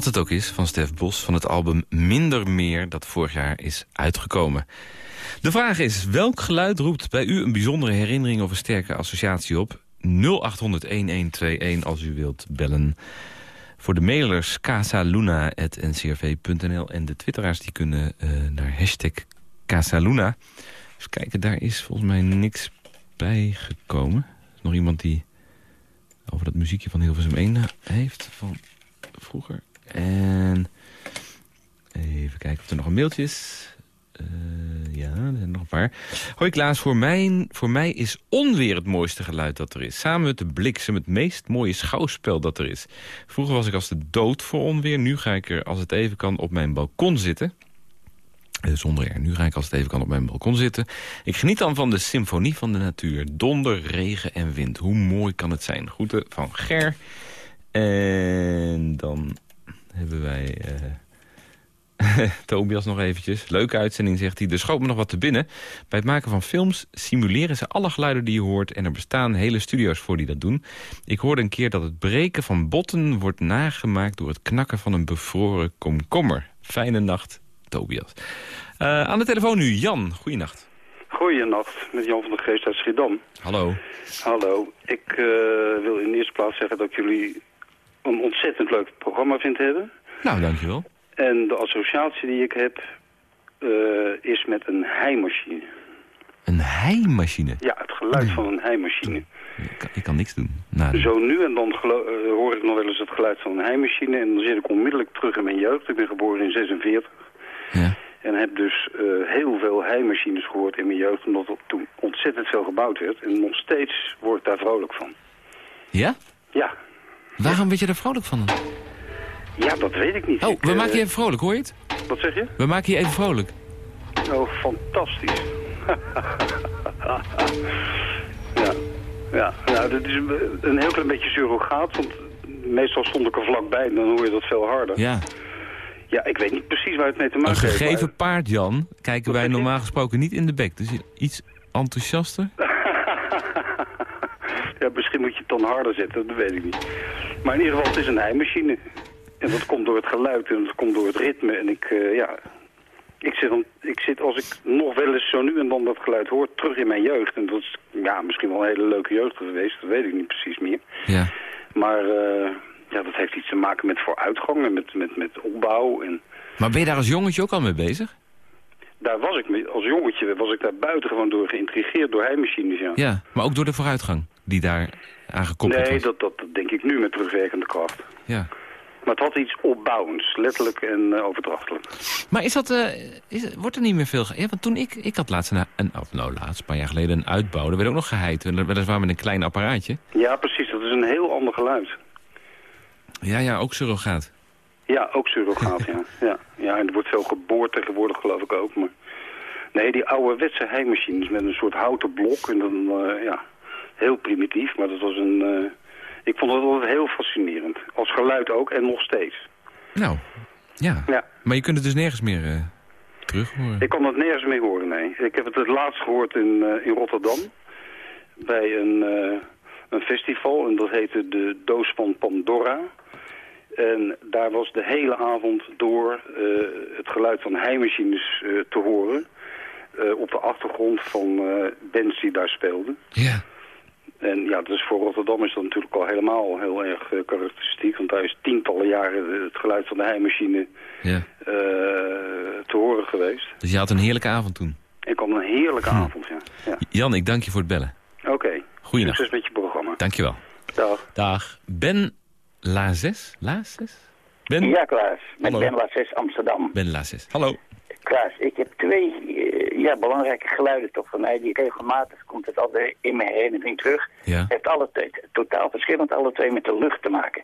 Wat het ook is van Stef Bos van het album Minder Meer... dat vorig jaar is uitgekomen. De vraag is, welk geluid roept bij u een bijzondere herinnering... of een sterke associatie op? 0800-1121 als u wilt bellen. Voor de mailers casaluna.ncrv.nl en de twitteraars die kunnen eh, naar hashtag Casaluna. Dus kijken, daar is volgens mij niks bij gekomen. Is nog iemand die over dat muziekje van Hilversum 1 heeft van vroeger. En even kijken of er nog een mailtje is. Eh, ja, er zijn nog een paar. Hoi Klaas, voor, voor mij is onweer het mooiste geluid dat er is. Samen met de bliksem het meest mooie schouwspel dat er is. Vroeger was ik als de dood voor onweer. Nu ga ik er, als het even kan, op mijn balkon zitten. Eh, zonder er. Nu ga ik als het even kan op mijn balkon zitten. Ik geniet dan van de symfonie van de natuur. Donder, regen en wind. Hoe mooi kan het zijn? Groeten van Ger. En dan hebben wij... eh, Tobias nog eventjes. Leuke uitzending, zegt hij. Er schoot me nog wat te binnen. Bij het maken van films simuleren ze alle geluiden die je hoort... en er bestaan hele studio's voor die dat doen. Ik hoorde een keer dat het breken van botten wordt nagemaakt... door het knakken van een bevroren komkommer. Fijne nacht, Tobias. Eh, aan de telefoon nu, Jan. Goeienacht. Goeienacht, met Jan van der Geest uit Schiedam. Hallo. Hallo, ik eh, wil in de eerste plaats zeggen dat jullie een ontzettend leuk programma vindt hebben. Nou, dankjewel. En de associatie die ik heb eh, is met een heimachine. Een heimachine? Ja, het geluid van een heimachine. Ik kan, ik kan niks doen. Nou, Zo nu en dan eh, hoor ik nog wel eens het geluid van een heimachine en dan zit ik onmiddellijk terug in mijn jeugd. Ik ben geboren in 46. Ja. En heb dus eh, heel veel heimachines gehoord in mijn jeugd, omdat er toen ontzettend veel gebouwd werd. En nog steeds word ik daar vrolijk van. Ja? Ja, Waarom werd je er vrolijk van? ja dat weet ik niet. Oh, Ik, we eh, maken je even vrolijk, hoor je het? Wat zeg je? We maken je even vrolijk. Oh, fantastisch. ja, ja. Nou, dat is een- een heel klein beetje surrogaat, want meestal stond ik er vlakbij en dan hoor je dat veel harder. Ja. Ja, ik weet niet precies waar het mee te maken Een heeft. gegeven paard, Jan, kijken wij normaal gesproken niet in de bek. Dus iets enthousiaster? Ja, misschien moet je het dan harder zetten, dat weet ik niet. Maar in ieder geval, het is een heimachine. En dat komt door het geluid en dat komt door het ritme. En ik, eh, ja... Ik zit, dan, ik zit, als ik nog wel eens zo nu en dan dat geluid hoor, terug in mijn jeugd. En dat is ja, misschien wel een hele leuke jeugd geweest, dat weet ik niet precies meer. Ja. Maar eh, ja, dat heeft iets te maken met vooruitgang en met, met, met opbouw. En Maar ben je daar als jongetje ook al mee bezig? daar was ik, mee- als jongetje was ik daar buitengewoon door geïntrigeerd door heimachines, ja. Ja, maar ook door de vooruitgang die daar aan gekoppeld nee, was. dat, dat, denk ik nu met terugwerkende kracht. Ja. Maar het had iets opbouwends, letterlijk en uh, overdrachtelijk. Maar is dat, uh, is, wordt er niet meer veel... Ja, want toen ik, ik had laatst een, een of nou laatst, een paar jaar geleden, een uitbouw. Er werd ook nog geheid, weliswaar met een klein apparaatje. Ja, precies. Dat is een heel ander geluid. Ja, ja, ook surrogaat. Ja, ook surrogaat, ja. ja. Ja, en er wordt veel geboord tegenwoordig, geloof ik ook. Maar... Nee, die ouderwetse heimachines met een soort houten blok. En dan, uh, ja, heel primitief. Maar dat was een... Uh, ik vond het altijd heel fascinerend. Als geluid ook en nog steeds. Nou, ja. ja. Maar je kunt het dus nergens meer uh, terug horen? Ik kon het nergens meer horen, nee. Ik heb het het laatst gehoord in, in Rotterdam. Bij een, een festival. En dat heette de Doos van Pandora. En daar was de hele avond door het geluid van heimachines te horen. Op de achtergrond van bands die daar speelden. Ja. En ja, dus voor Rotterdam is dat natuurlijk al helemaal heel erg karakteristiek. Want daar is tientallen jaren het geluid van de heimachine ja. te horen geweest. Dus je had een heerlijke avond toen? Ik had een heerlijke hm. avond, ja. ja. Jan, ik dank je voor het bellen. Oké. Okay. Goeienacht. Succes met je programma. Dankjewel. Dag. Dag. Ben Lazes? Lazes? Ben? Ja, Klaas. Met Ben Lazes Amsterdam. Ben Lazes. Hallo. Klaas, ik heb twee ja, belangrijke geluiden toch van mij. Die regelmatig komt het altijd in mijn herinnering terug. Ja. Het heeft alle twee, totaal verschillend, alle twee met de lucht te maken.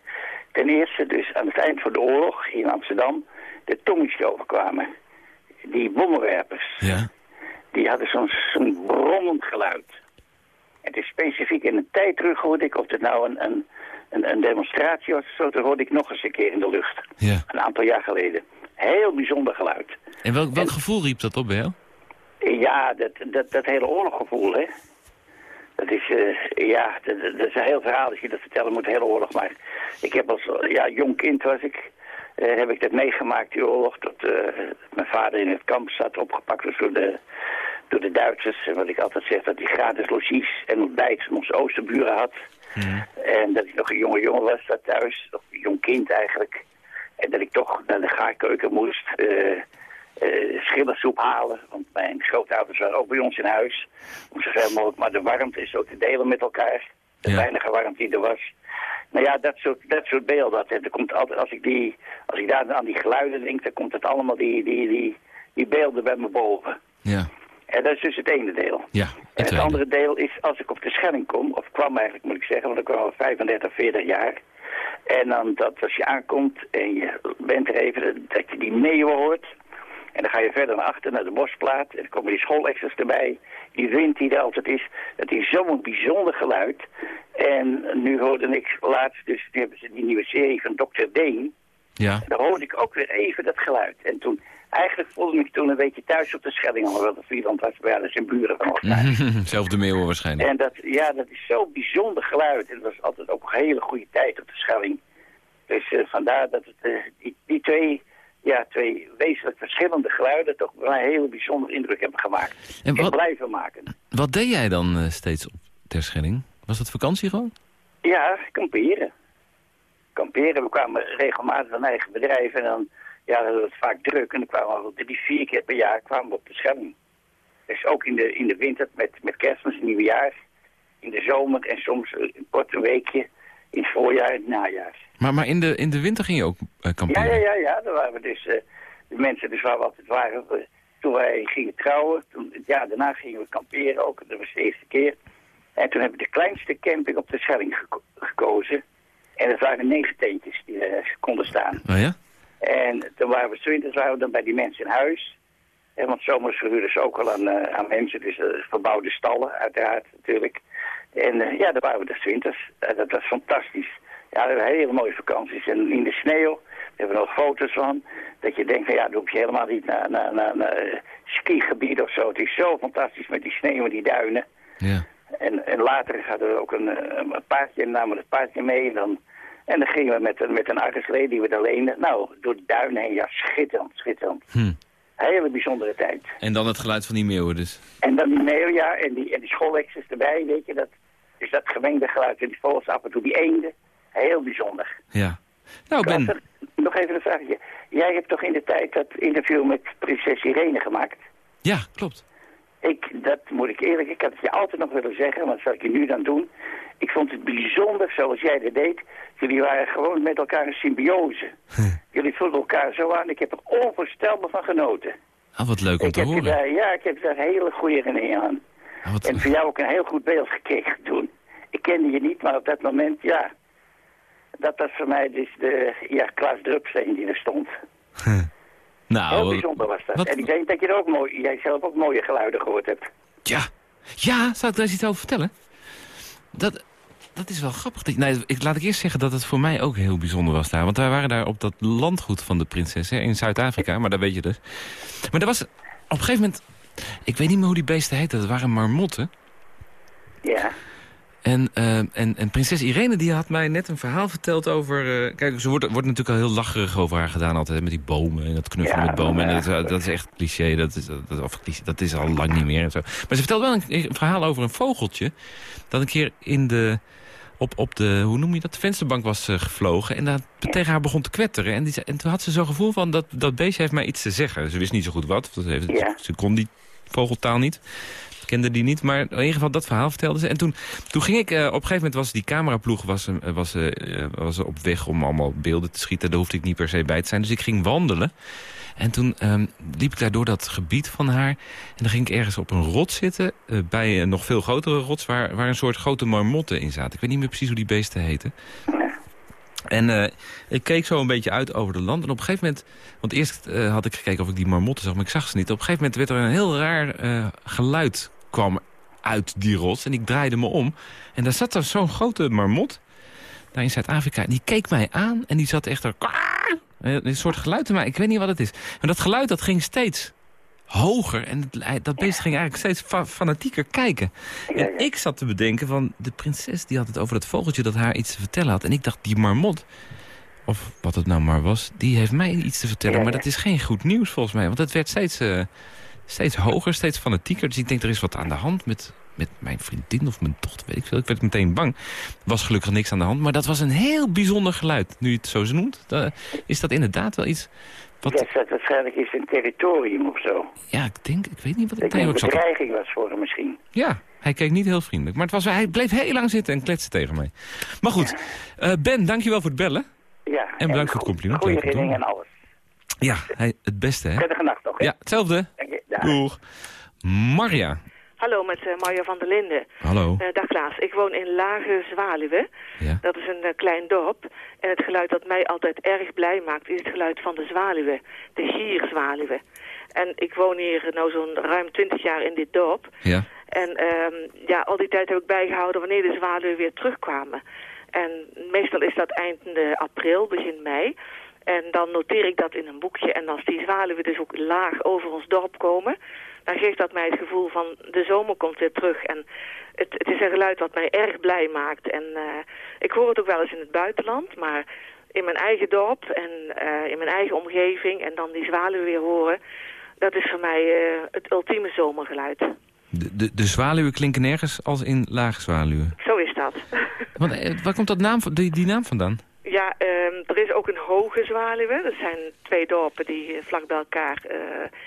Ten eerste dus aan het eind van de oorlog in Amsterdam de die overkwamen. Die bommenwerpers. Ja. Die hadden zo'n zo'n brommend geluid. Het is specifiek in een tijd terug hoorde ik of het nou een, een een, een demonstratie was, zo, dat hoorde ik nog eens een keer in de lucht. Ja. Een aantal jaar geleden. Heel bijzonder geluid. En welk, welk gevoel riep dat op bij jou? Ja, dat, dat, dat hele oorloggevoel, hè. Dat is, uh, ja, dat, dat, is een heel verhaal als je dat vertellen moet, de hele oorlog. Maar ik heb als ja, jong kind was ik, uh, heb ik dat meegemaakt, die oorlog. Dat uh, mijn vader in het kamp zat, opgepakt was door de, door de Duitsers. En wat ik altijd zeg, dat hij gratis logies en ontbijt van onze oosterburen had. Ja. En dat ik nog een jonge jongen was dat thuis, nog een jong kind eigenlijk. En dat ik toch naar de gaarkeuken moest, uh, uh, schillersoep halen. Want mijn schootouders waren ook bij ons in huis. Om zoveel mogelijk maar de warmte zo te delen met elkaar. De Ja. weinige warmte die er was. Nou ja, dat soort, dat soort beelden. Dat, er komt altijd, als, ik die, als ik daar aan die geluiden denk, dan komt het allemaal die, die, die, die beelden bij me boven. Ja. En dat is dus het ene deel. Ja, En het het tweede. andere deel is als ik op de Schelling kom, of kwam eigenlijk moet ik zeggen, want ik kwam al 35, 40 jaar. En dan dat als je aankomt en je bent er even, dat je die meeuwen hoort. En dan ga je verder naar achter, naar de bosplaat. En dan komen die schoolexers erbij. Die wind die er altijd is. Dat is zo'n bijzonder geluid. En nu hoorde ik laatst, dus nu hebben ze die nieuwe serie van Dr. Deen. Ja. Daar hoorde ik ook weer even dat geluid. En toen, eigenlijk voelde ik toen een beetje thuis op de Schelling. Alhoewel dat Vlieland was, dat zijn buren van. Zelfde meeuwen waarschijnlijk. En dat, ja, dat is zo'n bijzonder geluid. En dat was altijd ook een hele goede tijd op de Schelling. Dus eh, vandaar dat het, eh, die, die twee, ja, twee wezenlijk verschillende geluiden toch wel een hele bijzondere indruk hebben gemaakt. En blijven maken. Wat deed jij dan eh, steeds op Terschelling? Was dat vakantie gewoon? Ja, kamperen. Kamperen. We kwamen regelmatig van eigen bedrijf en dan ja, we het vaak druk. En dan kwamen we wel drie, vier keer per jaar kwamen we op de Schelling. Dus ook in de, in de winter met, met kerstmis en nieuwjaar. In de zomer en soms een kort een weekje. In het voorjaar en het najaar. Maar, maar in, de, in de winter ging je ook eh, kamperen? ja, ja, ja. Daar waren we dus, eh, de mensen dus waar we altijd waren. eh, toen wij gingen trouwen, toen, het jaar daarna gingen we kamperen ook. Dat was de eerste keer. En toen hebben we de kleinste camping op de Schelling geko- gekozen. En dat waren negen tentjes die er konden staan. Oh ja? En toen waren we winters waren we dan bij die mensen in huis. En want zomers verhuurden ze ook al aan, aan mensen, dus verbouwde stallen uiteraard natuurlijk. En ja, daar waren we de 's winters. Eh, dat was fantastisch. Ja, we hebben hele mooie vakanties. En in de sneeuw, daar hebben we nog foto's van. Dat je denkt, van, ja, dan hoef je helemaal niet naar, naar, naar, naar eh, skigebied of zo. Het is zo fantastisch met die sneeuw en die duinen. Ja. En, en later hadden we ook een, een paardje en namen we het paardje mee. En dan, en dan gingen we met, een- met een die we daar leenden. Nou, door de duinen heen. Ja, schitterend, schitterend. Hm. Hele bijzondere tijd. En dan het geluid van die meeuwen dus. En dan die meeuwja en die, en die erbij, weet je. Dat, dus dat gemengde geluid en die vogels af en toe die eenden. Heel bijzonder. Ja. Nou, Ben. Nog even een vraagje. Jij hebt toch in de tijd dat interview met prinses Irene gemaakt? Ja, klopt. Ik, dat moet ik eerlijk, ik had het je altijd nog willen zeggen, dat zal ik je nu dan doen. Ik vond het bijzonder zoals jij dat deed. Jullie waren gewoon met elkaar een symbiose. Jullie voelden elkaar zo aan. Ik heb er onvoorstelbaar van genoten. Ah, wat leuk om Ik te horen. daar, ja, ik heb daar hele goede herinneringen aan. Ah, wat- En voor jou ook een heel goed beeld gekregen toen. Ik kende je niet, maar op dat moment, ja... Dat was voor mij dus de ja, Klaas Drupsteen die er stond. nou, heel bijzonder was dat. wat- En ik denk dat je er ook mooi, jij zelf ook mooie geluiden gehoord hebt. Ja, ja, zou ik daar eens iets over vertellen? Dat, dat is wel grappig. Dat- Nee, ik, laat ik eerst zeggen dat het voor mij ook heel bijzonder was daar. Want wij waren daar op dat landgoed van de prinses hè, in Zuid-Afrika. Maar dat weet je dus. Maar er was op een gegeven moment... Ik weet niet meer hoe die beesten heten. Dat waren marmotten. Ja. En, eh, en, en prinses Irene die had mij net een verhaal verteld over... eh, kijk, ze wordt, wordt natuurlijk al heel lacherig over haar gedaan altijd. hè, Met die bomen en dat knuffelen Ja, met bomen. En dat, dat is echt cliché. Dat is, dat, of cliché, dat is al lang niet meer. En zo. Maar ze vertelde wel een, een verhaal over een vogeltje... dat een keer in de, op, op de, hoe noem je dat, de vensterbank was eh, gevlogen... en dat tegen haar begon te kwetteren. En, die, en toen had ze zo'n gevoel van, dat, dat beestje heeft mij iets te zeggen. Ze wist niet zo goed wat. Dat heeft, Ja. Ze kon die vogeltaal niet kende die niet, maar in ieder geval dat verhaal vertelde ze. En toen, toen ging ik, eh, op een gegeven moment was die cameraploeg was, eh, was, eh, was op weg om allemaal beelden te schieten. Daar hoefde ik niet per se bij te zijn. Dus ik ging wandelen. En toen ehm, liep ik daar door dat gebied van haar. En dan ging ik ergens op een rots zitten, bij een nog veel grotere rots... Waar, waar een soort grote marmotten in zaten. Ik weet niet meer precies hoe die beesten heten. En ik keek zo een beetje uit over de land. En op een gegeven moment... Want eerst had ik gekeken of ik die marmotten zag, maar ik zag ze niet. Op een gegeven moment werd er een heel raar geluid kwam uit die rots. En ik draaide me om. En daar zat er zo'n grote marmot. Daar in Zuid-Afrika. En die keek mij aan. En die zat echt er... Een soort geluid te maken. Ik weet niet wat het is. Maar dat geluid dat ging steeds hoger. En het- dat beest ging eigenlijk steeds fa- fanatieker kijken. En ik zat te bedenken van... De prinses die had het over dat vogeltje dat haar iets te vertellen had. En ik dacht, die marmot... Of wat het nou maar was, die heeft mij iets te vertellen. Ja, Maar dat is geen goed nieuws volgens mij. Want het werd steeds, eh, steeds hoger, steeds fanatieker. Dus ik denk, er is wat aan de hand met, met mijn vriendin of mijn dochter. Weet ik veel. Ik werd meteen bang. Er was gelukkig niks aan de hand. Maar dat was een heel bijzonder geluid. Nu je het zo noemt, dan is dat inderdaad wel iets... Wat, Ja, dat waarschijnlijk is een territorium of zo. ja, ik denk, ik weet niet wat Ik een ik zat- bedreiging was voor hem misschien. Ja, hij keek niet heel vriendelijk. Maar het was, hij bleef heel lang zitten en kletste tegen mij. Maar goed, eh, Ben, dankjewel voor het bellen. Ja. En bedankt voor het compliment. Goede en alles. Ja, hij, het beste, hè? Prettige nacht hè? Ja, hetzelfde. Dank je. Dag. Doeg. Marja. Hallo, met eh, Marja van der Linden. Hallo. Eh, dag Klaas, ik woon in Lage Zwaluwe. Ja. Dat is een eh, klein dorp. En het geluid dat mij altijd erg blij maakt is het geluid van de zwaluwe. De gierzwaluwe. En ik woon hier nou zo'n ruim 20 jaar in dit dorp. Ja. En ehm, ja, al die tijd heb ik bijgehouden wanneer de zwaluwen weer terugkwamen. En meestal is dat eind april, begin mei. En dan noteer ik dat in een boekje. En als die zwaluwen dus ook laag over ons dorp komen... dan geeft dat mij het gevoel van de zomer komt weer terug. En het, het is een geluid wat mij erg blij maakt. En eh, ik hoor het ook wel eens in het buitenland, maar in mijn eigen dorp en eh, in mijn eigen omgeving... en dan die zwaluwen weer horen, dat is voor mij eh, het ultieme zomergeluid. De, de, de zwaluwen klinken nergens als in lage zwaluwen. Zo is dat. Want, waar komt dat naam, van- die, die naam vandaan? Ja, ehm, er is ook een hoge zwaluwe. Dat zijn twee dorpen die vlak bij elkaar eh,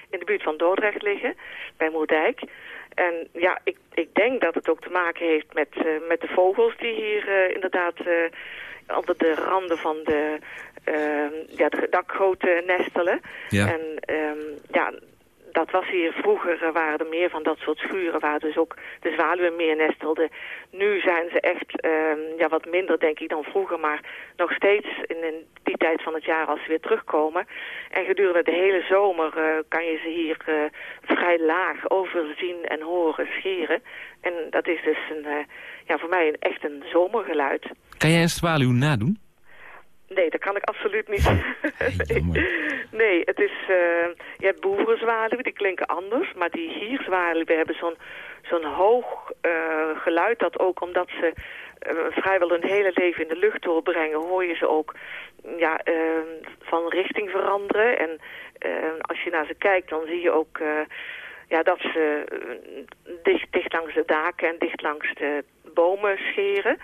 in de buurt van Dordrecht liggen, bij Moerdijk. En ja, ik, ik denk dat het ook te maken heeft met, eh, met de vogels die hier eh, inderdaad onder de randen van de, ehm, ja, de dakgoten nestelen. Ja. En ehm, ja, dat was hier vroeger, waren er meer van dat soort schuren waar dus ook de zwaluwen meer nestelden. Nu zijn ze echt ehm, ja, wat minder denk ik dan vroeger, maar nog steeds in, in die tijd van het jaar als ze weer terugkomen. En gedurende de hele zomer eh, kan je ze hier eh, vrij laag overzien en horen scheren. En dat is dus een, eh, ja, voor mij echt een zomergeluid. Kan jij een zwaluw nadoen? Nee, dat kan ik absoluut niet. nee, het is... eh, je hebt boerenzwaluwen, die klinken anders. Maar die gierzwaluwen hebben zo'n zo'n hoog eh, geluid... dat ook omdat ze eh, vrijwel hun hele leven in de lucht doorbrengen... hoor je ze ook ja, van richting veranderen. En als je naar ze kijkt, dan zie je ook... ja, dat ze dicht, dicht langs de daken en dicht langs de bomen scheren.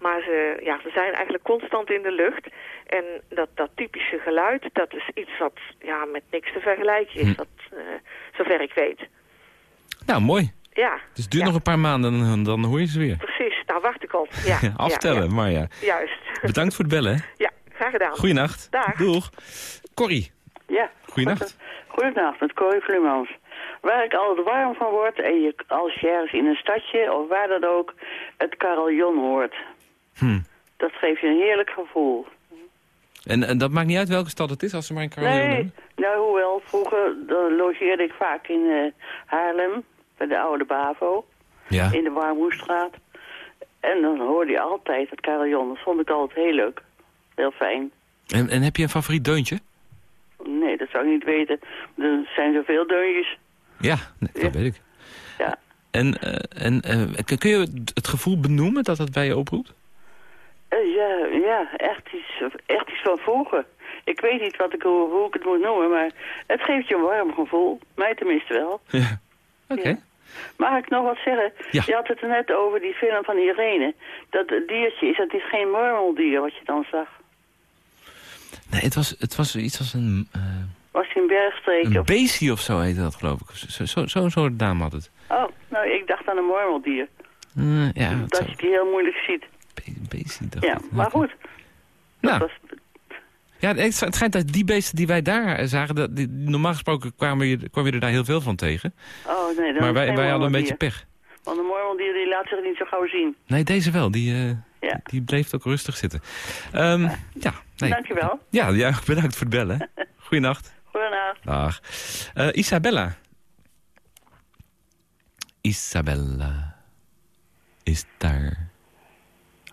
Maar ze, ja, ze zijn eigenlijk constant in de lucht. En dat, dat typische geluid, dat is iets wat ja, met niks te vergelijken is, dat, eh, zover ik weet. Nou, mooi. Ja, Dus het duurt nog een paar maanden, dan, dan hoor je ze weer. precies. Nou, daar wacht ik op. Ja, Aftellen, ja, ja. maar ja. Juist. Bedankt voor het bellen. Ja, graag gedaan. Goeienacht. Dag. Doeg. Corrie. Ja. Goeienacht. Goedenacht, met Corrie Vlemans. Waar ik altijd warm van word, en je, als je ergens in een stadje of waar dan ook, het carillon hoort. Hm. Dat geeft je een heerlijk gevoel. En, en dat maakt niet uit welke stad het is, als ze maar een carillon nee, nou hoewel, vroeger logeerde ik vaak in eh, Haarlem, bij de oude Bavo, Ja. in de Warmoestraat. En dan hoorde je altijd het carillon. Dat vond ik altijd heel leuk. Heel fijn. En, en heb je een favoriet deuntje? Nee, dat zou ik niet weten. Er zijn zoveel deuntjes. Ja, nee, dat weet ik. Ja. En, eh, en eh, kun- je het- het gevoel benoemen dat dat bij je oproept? Eh, ja, ja echt, iets, echt iets van vroeger. Ik weet niet wat ik, hoe, hoe ik het moet noemen, maar het geeft je een warm gevoel. Mij tenminste wel. Ja. Oké. Mag ik nog wat zeggen? Ja. Je had het er net over die film van Irene. Dat diertje is, dat is geen murmeldier wat je dan zag. Nee, het was, het was iets als een, eh, Was een bergstreekje? een of- beestie of zo heette dat, geloof ik. Zo'n zo, zo, zo'n naam had het. Oh, nou, ik dacht aan een murmeldier. Eh, ja, dat zou- je die heel moeilijk ziet. Beestie, dacht Ja, maar goed. Nou, ja, het schijnt dat die beesten die wij daar eh, zagen... Dat, die, normaal gesproken kwamen je, kwam je er daar heel veel van tegen. Oh, nee, dan maar wij, wij hadden een beetje pech. Want een murmeldier die laat zich niet zo gauw zien. Nee, deze wel. Die, eh, Ja. die bleef ook rustig zitten. Ehm, ja, nee. Dankjewel. Ja, ja, bedankt voor het bellen. Goedenacht. Dag. Eh, Isabella. Isabella. Is daar.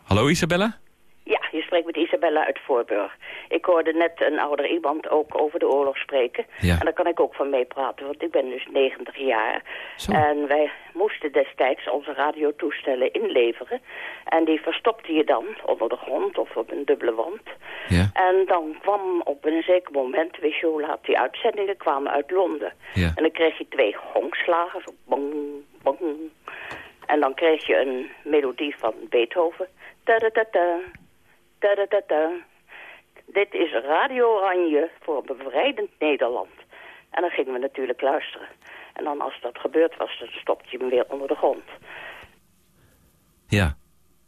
Hallo Isabella? Ja, je spreekt met Isabella uit Voorburg. Ik hoorde net een ouder iemand ook over de oorlog spreken. Ja. En daar kan ik ook van meepraten, want ik ben dus 90 jaar. En wij moesten destijds onze radiotoestellen inleveren. En die verstopte je dan onder de grond of op een dubbele wand. Ja. En dan kwam op een zeker moment, wist je hoe laat die uitzendingen kwamen uit Londen. Ja. En dan kreeg je twee gongslagen, zo bong, bong. En dan kreeg je een melodie van Beethoven. Ta-da-ta-ta, ta-da-ta-ta. Dit is Radio Oranje voor een bevrijdend Nederland. En dan gingen we natuurlijk luisteren. En dan als dat gebeurd was, dan stopte je hem weer onder de grond. Ja.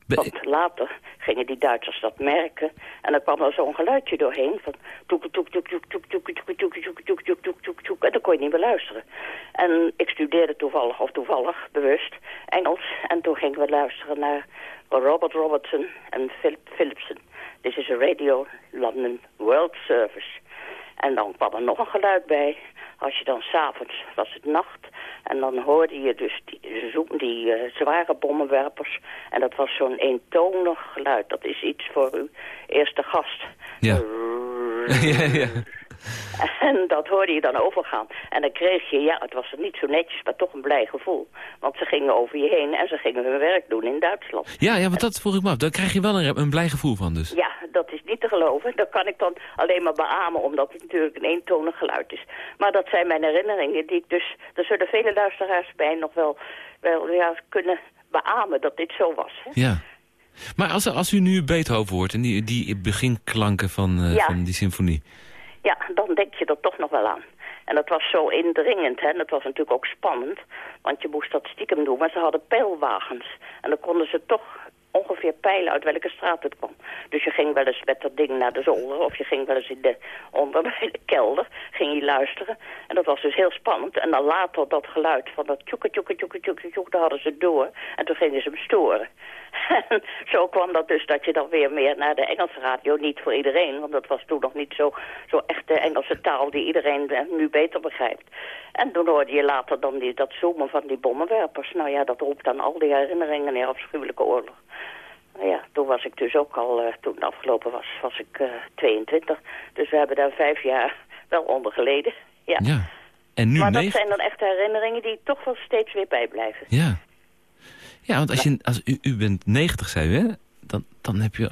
Want later gingen die Duitsers dat merken. En dan kwam er zo'n geluidje doorheen van... toek, toek, toek, toek, toek, toek, toek, toek, toek, toek, toek, toek. En dan kon je niet meer luisteren. En ik studeerde toevallig, of toevallig, bewust, Engels. En toen gingen we luisteren naar Robert Robertson en Philip Philipson. Dit is een Radio London World Service. En dan kwam er nog een geluid bij. Als je dan s'avonds, was het nacht, en dan hoorde je dus die, die eh, zware bommenwerpers. En dat was zo'n eentonig geluid. Dat is iets voor uw eerste gast. Ja. ja, ja. En dat hoorde je dan overgaan. En dan kreeg je, ja, het was niet zo netjes, maar toch een blij gevoel. Want ze gingen over je heen en ze gingen hun werk doen in Duitsland. Ja, ja, want dat vroeg ik me af. Daar krijg je wel een, een blij gevoel van dus. Ja, dat is niet te geloven. Dat kan ik dan alleen maar beamen, omdat het natuurlijk een eentonig geluid is. Maar dat zijn mijn herinneringen die ik dus... Er zullen vele luisteraars bij nog wel, wel ja, kunnen beamen dat dit zo was. Hè? Ja. Maar als, als u nu Beethoven hoort en die, die beginklanken van, eh, Ja. van die symfonie... Ja, dan denk je er toch nog wel aan. En dat was zo indringend, hè. Dat was natuurlijk ook spannend, want je moest dat stiekem doen. Maar ze hadden peilwagens. En dan konden ze toch ongeveer peilen uit welke straat het kwam. Dus je ging wel eens met dat ding naar de zolder... of je ging wel eens in de, onder de kelder, ging je luisteren. En dat was dus heel spannend. En dan later dat geluid van dat tjoeke, tjoeke, tjoeke, daar hadden ze door. En toen gingen ze hem storen. En zo kwam dat dus dat je dan weer meer naar de Engelse radio... niet voor iedereen, want dat was toen nog niet zo, zo echt de Engelse taal... die iedereen eh, nu beter begrijpt. En toen hoorde je later dan die, dat zoomen van die bommenwerpers. Nou ja, dat roept dan al die herinneringen in de afschuwelijke oorlog. Nou ja, toen was ik dus ook al, eh, toen het afgelopen was, was ik eh 22. Dus we hebben daar vijf jaar wel onder geleden. Ja. Ja. En nu maar dat zijn dan echt herinneringen die toch wel steeds weer bijblijven. Ja. Ja, want als, je, als u, u bent 90, zei u, hè? Dan, dan heb je...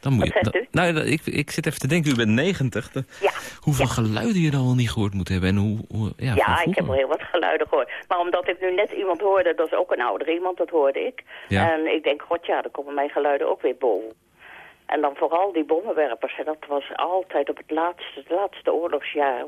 Dan moet je, dan- nou, ik, ik zit even te denken, u bent 90. Dan- Ja. Hoeveel geluiden je dan wel niet gehoord moet hebben? En hoe, hoe, ja, Ja, ik heb wel heel wat geluiden gehoord. Maar omdat ik nu net iemand hoorde, dat is ook een ouder iemand, dat hoorde ik. Ja. En ik denk, god ja, dan komen mijn geluiden ook weer boven. En dan vooral die bommenwerpers, hè, dat was altijd op het laatste, het laatste oorlogsjaar.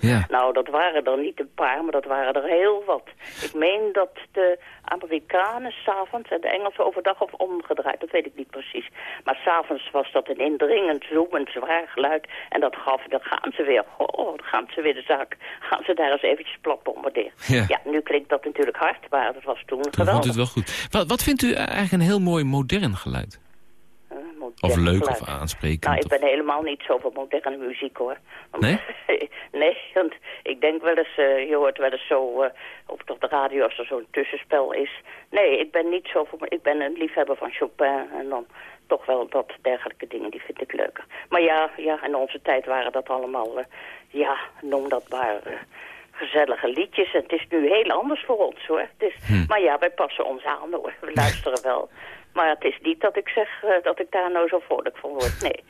Ja. Nou, dat waren er niet een paar, maar dat waren er heel wat. Ik meen dat de Amerikanen s'avonds en de Engelsen overdag of omgedraaid, dat weet ik niet precies. Maar s'avonds was dat een indringend, zoemend, zwaar geluid. En dat gaf, dan gaan ze weer, oh, dan gaan ze weer de zaak, gaan ze daar eens eventjes plat bombarderen. Ja. ja, nu klinkt dat natuurlijk hard, maar dat was toen Toen geweldig. het wel goed. Wat, wat vindt u eigenlijk een heel mooi modern geluid? Of modern leuk of aansprekend? Nou, ik of- ben helemaal niet zo van moderne muziek, hoor. Nee? nee, want ik denk wel eens, eh, je hoort wel eens zo eh, op de radio als er zo'n tussenspel is. Nee, ik ben niet zo van, ik ben een liefhebber van Chopin en dan toch wel dat dergelijke dingen, die vind ik leuker. Maar ja, ja in onze tijd waren dat allemaal, eh, ja, noem dat maar... eh, gezellige liedjes. En het is nu heel anders voor ons, hoor. Hm. Maar ja, wij passen ons aan, hoor. We luisteren wel. Maar het is niet dat ik zeg eh, dat ik daar nou zo vrolijk van word. Nee.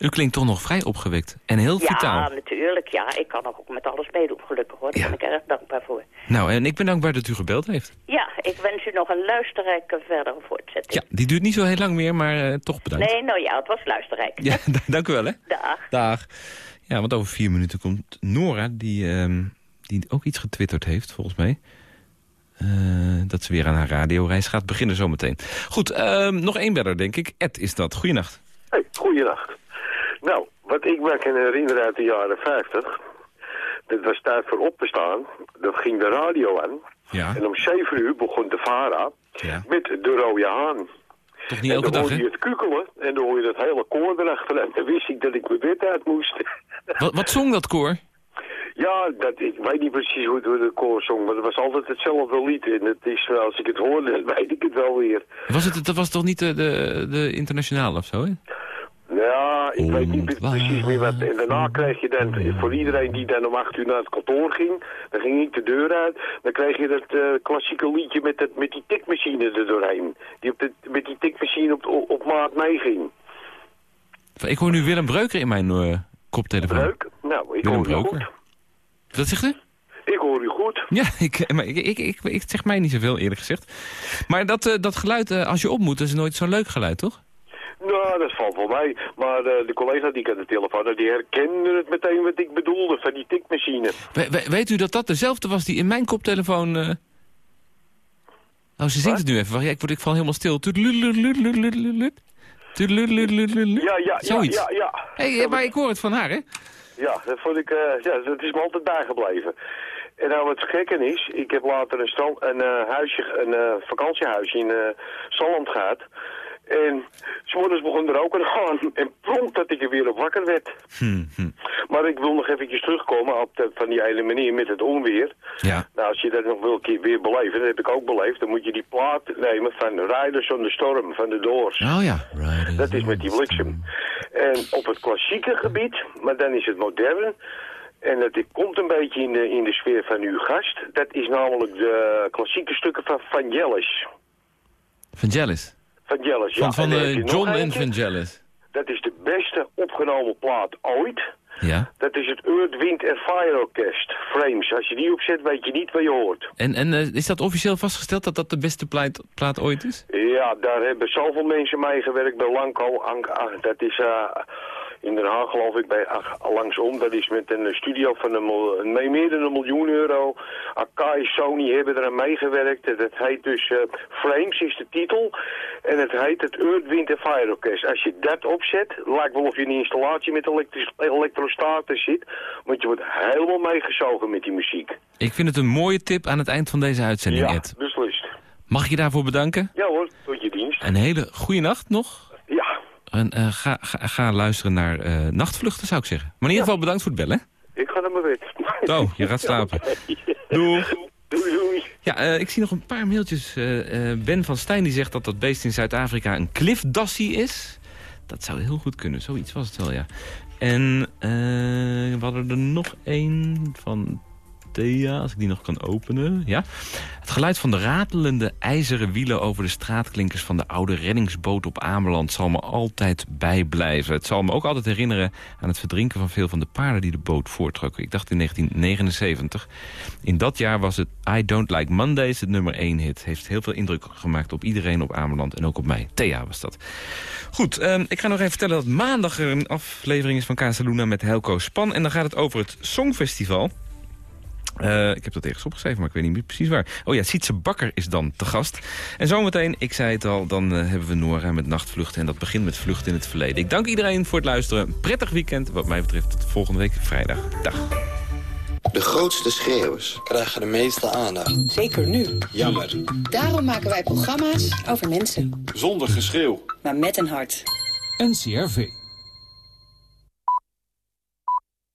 U klinkt toch nog vrij opgewekt en heel Ja, vitaal. natuurlijk. Ja, ik kan ook met alles meedoen, gelukkig hoor. Daar ben ik erg dankbaar voor. Nou, en ik ben dankbaar dat u gebeld heeft. Ja, ik wens u nog een luisterrijke verdere voortzetting. Ja, die duurt niet zo heel lang meer, maar eh, toch bedankt. Nee, nou ja, het was luisterrijk. Ja, dank u wel, hè. Dag. Dag. Ja, want over vier minuten komt Nora, die, ehm, die ook iets getwitterd heeft, volgens mij. Eh, dat ze weer aan haar radioreis gaat beginnen zometeen. Goed, ehm, nog één beller, denk ik. Ed is dat. Goeienacht. Hey, goeienacht. Nou, wat ik me kan herinneren uit de jaren 50... dat was tijd voor op te staan. Dan ging de radio aan. Ja. En om 7 uur begon de VARA Ja. met de rode haan. Toch niet en elke dan dag, hoorde je het kukelen en dan hoor je dat hele koor erachter. En dan wist ik dat ik mijn bed uit moest. Wat, wat zong dat koor? Ja, dat, ik weet niet precies hoe het, hoe de koor zong, maar het was altijd hetzelfde lied. En het is, als ik het hoorde, dan weet ik het wel weer. Was het, dat was toch niet de, de, de internationale of zo, hè? Ja, ik weet niet precies meer wat. En daarna kreeg je dan, voor iedereen die dan om acht uur naar het kantoor ging, dan ging ik de deur uit. Dan kreeg je dat eh, klassieke liedje met, dat, met die tikmachine er doorheen. Die op de, met die tikmachine op, op, op maat meeging. Ik hoor nu Willem Breuker in mijn eh, koptelefoon. Breuk? Nou, ik Willem hoor Breuker. goed. Wat zegt u? Ik hoor u goed. Ja, ik, maar ik, ik, ik, ik zeg mij niet zoveel, eerlijk gezegd. Maar dat, eh, dat geluid, eh, als je op moet, is nooit zo'n leuk geluid, toch? Nou, dat valt wel mee. Maar eh, de collega die ik aan de telefoon had, die herkende het meteen wat ik bedoelde van die tikmachine. We- we- weet u dat dat dezelfde was die in mijn koptelefoon... eh, Oh, ze zingt het nu even. Wacht, ja, ik, word, ik val helemaal stil. Ja, ja, ja, Zoiets. ja, ja. Hé, eh, maar ik hoor het van haar, hè? Ja, dat vond ik, eh, ja, dat is me altijd bijgebleven. En nou, wat gekken is, ik heb later een, stal, een eh, huisje, een eh, vakantiehuisje in uh, Salland gehad. En s'morgens begon er ook een aan en prompt dat ik er weer op wakker werd. Hm, Maar ik wil nog eventjes terugkomen op de, van die ene meneer met het onweer. Ja. Nou, als je dat nog wil keer weer beleven, dat heb ik ook beleefd, dan moet je die plaat nemen van Riders on the Storm, van de Doors. Oh ja. Dat is met die bliksem. En op het klassieke gebied, maar dan is het modern. En het komt een beetje in de, in de sfeer van uw gast. Dat is namelijk de klassieke stukken van Vangelis. Vangelis. Vangelis, ja. Van, van En eh, John en. Vangelis. Dat is de beste opgenomen plaat ooit. Ja. Dat is het Earth, Wind Fire Orchest, Frames. Als je die opzet, weet je niet wat je hoort. En, en eh, is dat officieel vastgesteld dat dat de beste plaat, plaat ooit is? Ja, daar hebben zoveel mensen mee gewerkt bij Lanco. Ank- ah, Dat is eh, in Den Haag geloof ik bij langsom. Dat is met een studio van een, meer dan een miljoen euro. Akai, Sony hebben eraan meegewerkt. Het, heet dus eh, Frames is de titel. En het heet het Earth, Wind Fire Orchest. Als je dat opzet, lijkt wel of je in een installatie met elektrostaten zit. Want je wordt helemaal meegezogen met die muziek. Ik vind het een mooie tip aan het eind van deze uitzending, Ja, Ed. beslist. Mag ik je daarvoor bedanken? Ja hoor, tot je dienst. Een hele goede nacht nog. En eh, ga, ga, ga luisteren naar eh, Nachtvluchten, zou ik zeggen. Maar in ieder geval bedankt voor het bellen. Ik ga naar mijn bed. Oh, je gaat slapen. Doei. Doei, doei. Ja, eh, ik zie nog een paar mailtjes. Ben van Stijn die zegt dat dat beest in Zuid-Afrika een cliffdassie is. Dat zou heel goed kunnen, zoiets was het wel, ja. En we hadden er nog één van Thea, als ik die nog kan openen. Ja. Het geluid van de ratelende ijzeren wielen over de straatklinkers van de oude reddingsboot op Ameland zal me altijd bijblijven. Het zal me ook altijd herinneren aan het verdrinken van veel van de paarden die de boot voorttrokken. Ik dacht in 1979. In dat jaar was het I Don't Like Mondays het nummer 1 hit. Heeft heel veel indruk gemaakt op iedereen op Ameland en ook op mij. Thea was dat. Goed, ehm, ik ga nog even vertellen dat maandag er een aflevering is van Casaluna met Helco Span. En dan gaat het over het Songfestival. Uh, ik heb dat ergens opgeschreven, maar ik weet niet meer precies waar. Oh ja, Sietse Bakker is dan te gast. En zometeen, ik zei het al, dan uh, hebben we Nora met nachtvluchten. En dat begint met Vlucht in het Verleden. Ik dank iedereen voor het luisteren. Prettig weekend, wat mij betreft, tot volgende week vrijdag. Dag. De grootste schreeuwers krijgen de meeste aandacht. Zeker nu. Jammer. Daarom maken wij programma's over mensen. Zonder geschreeuw. Maar met een hart. NCRV.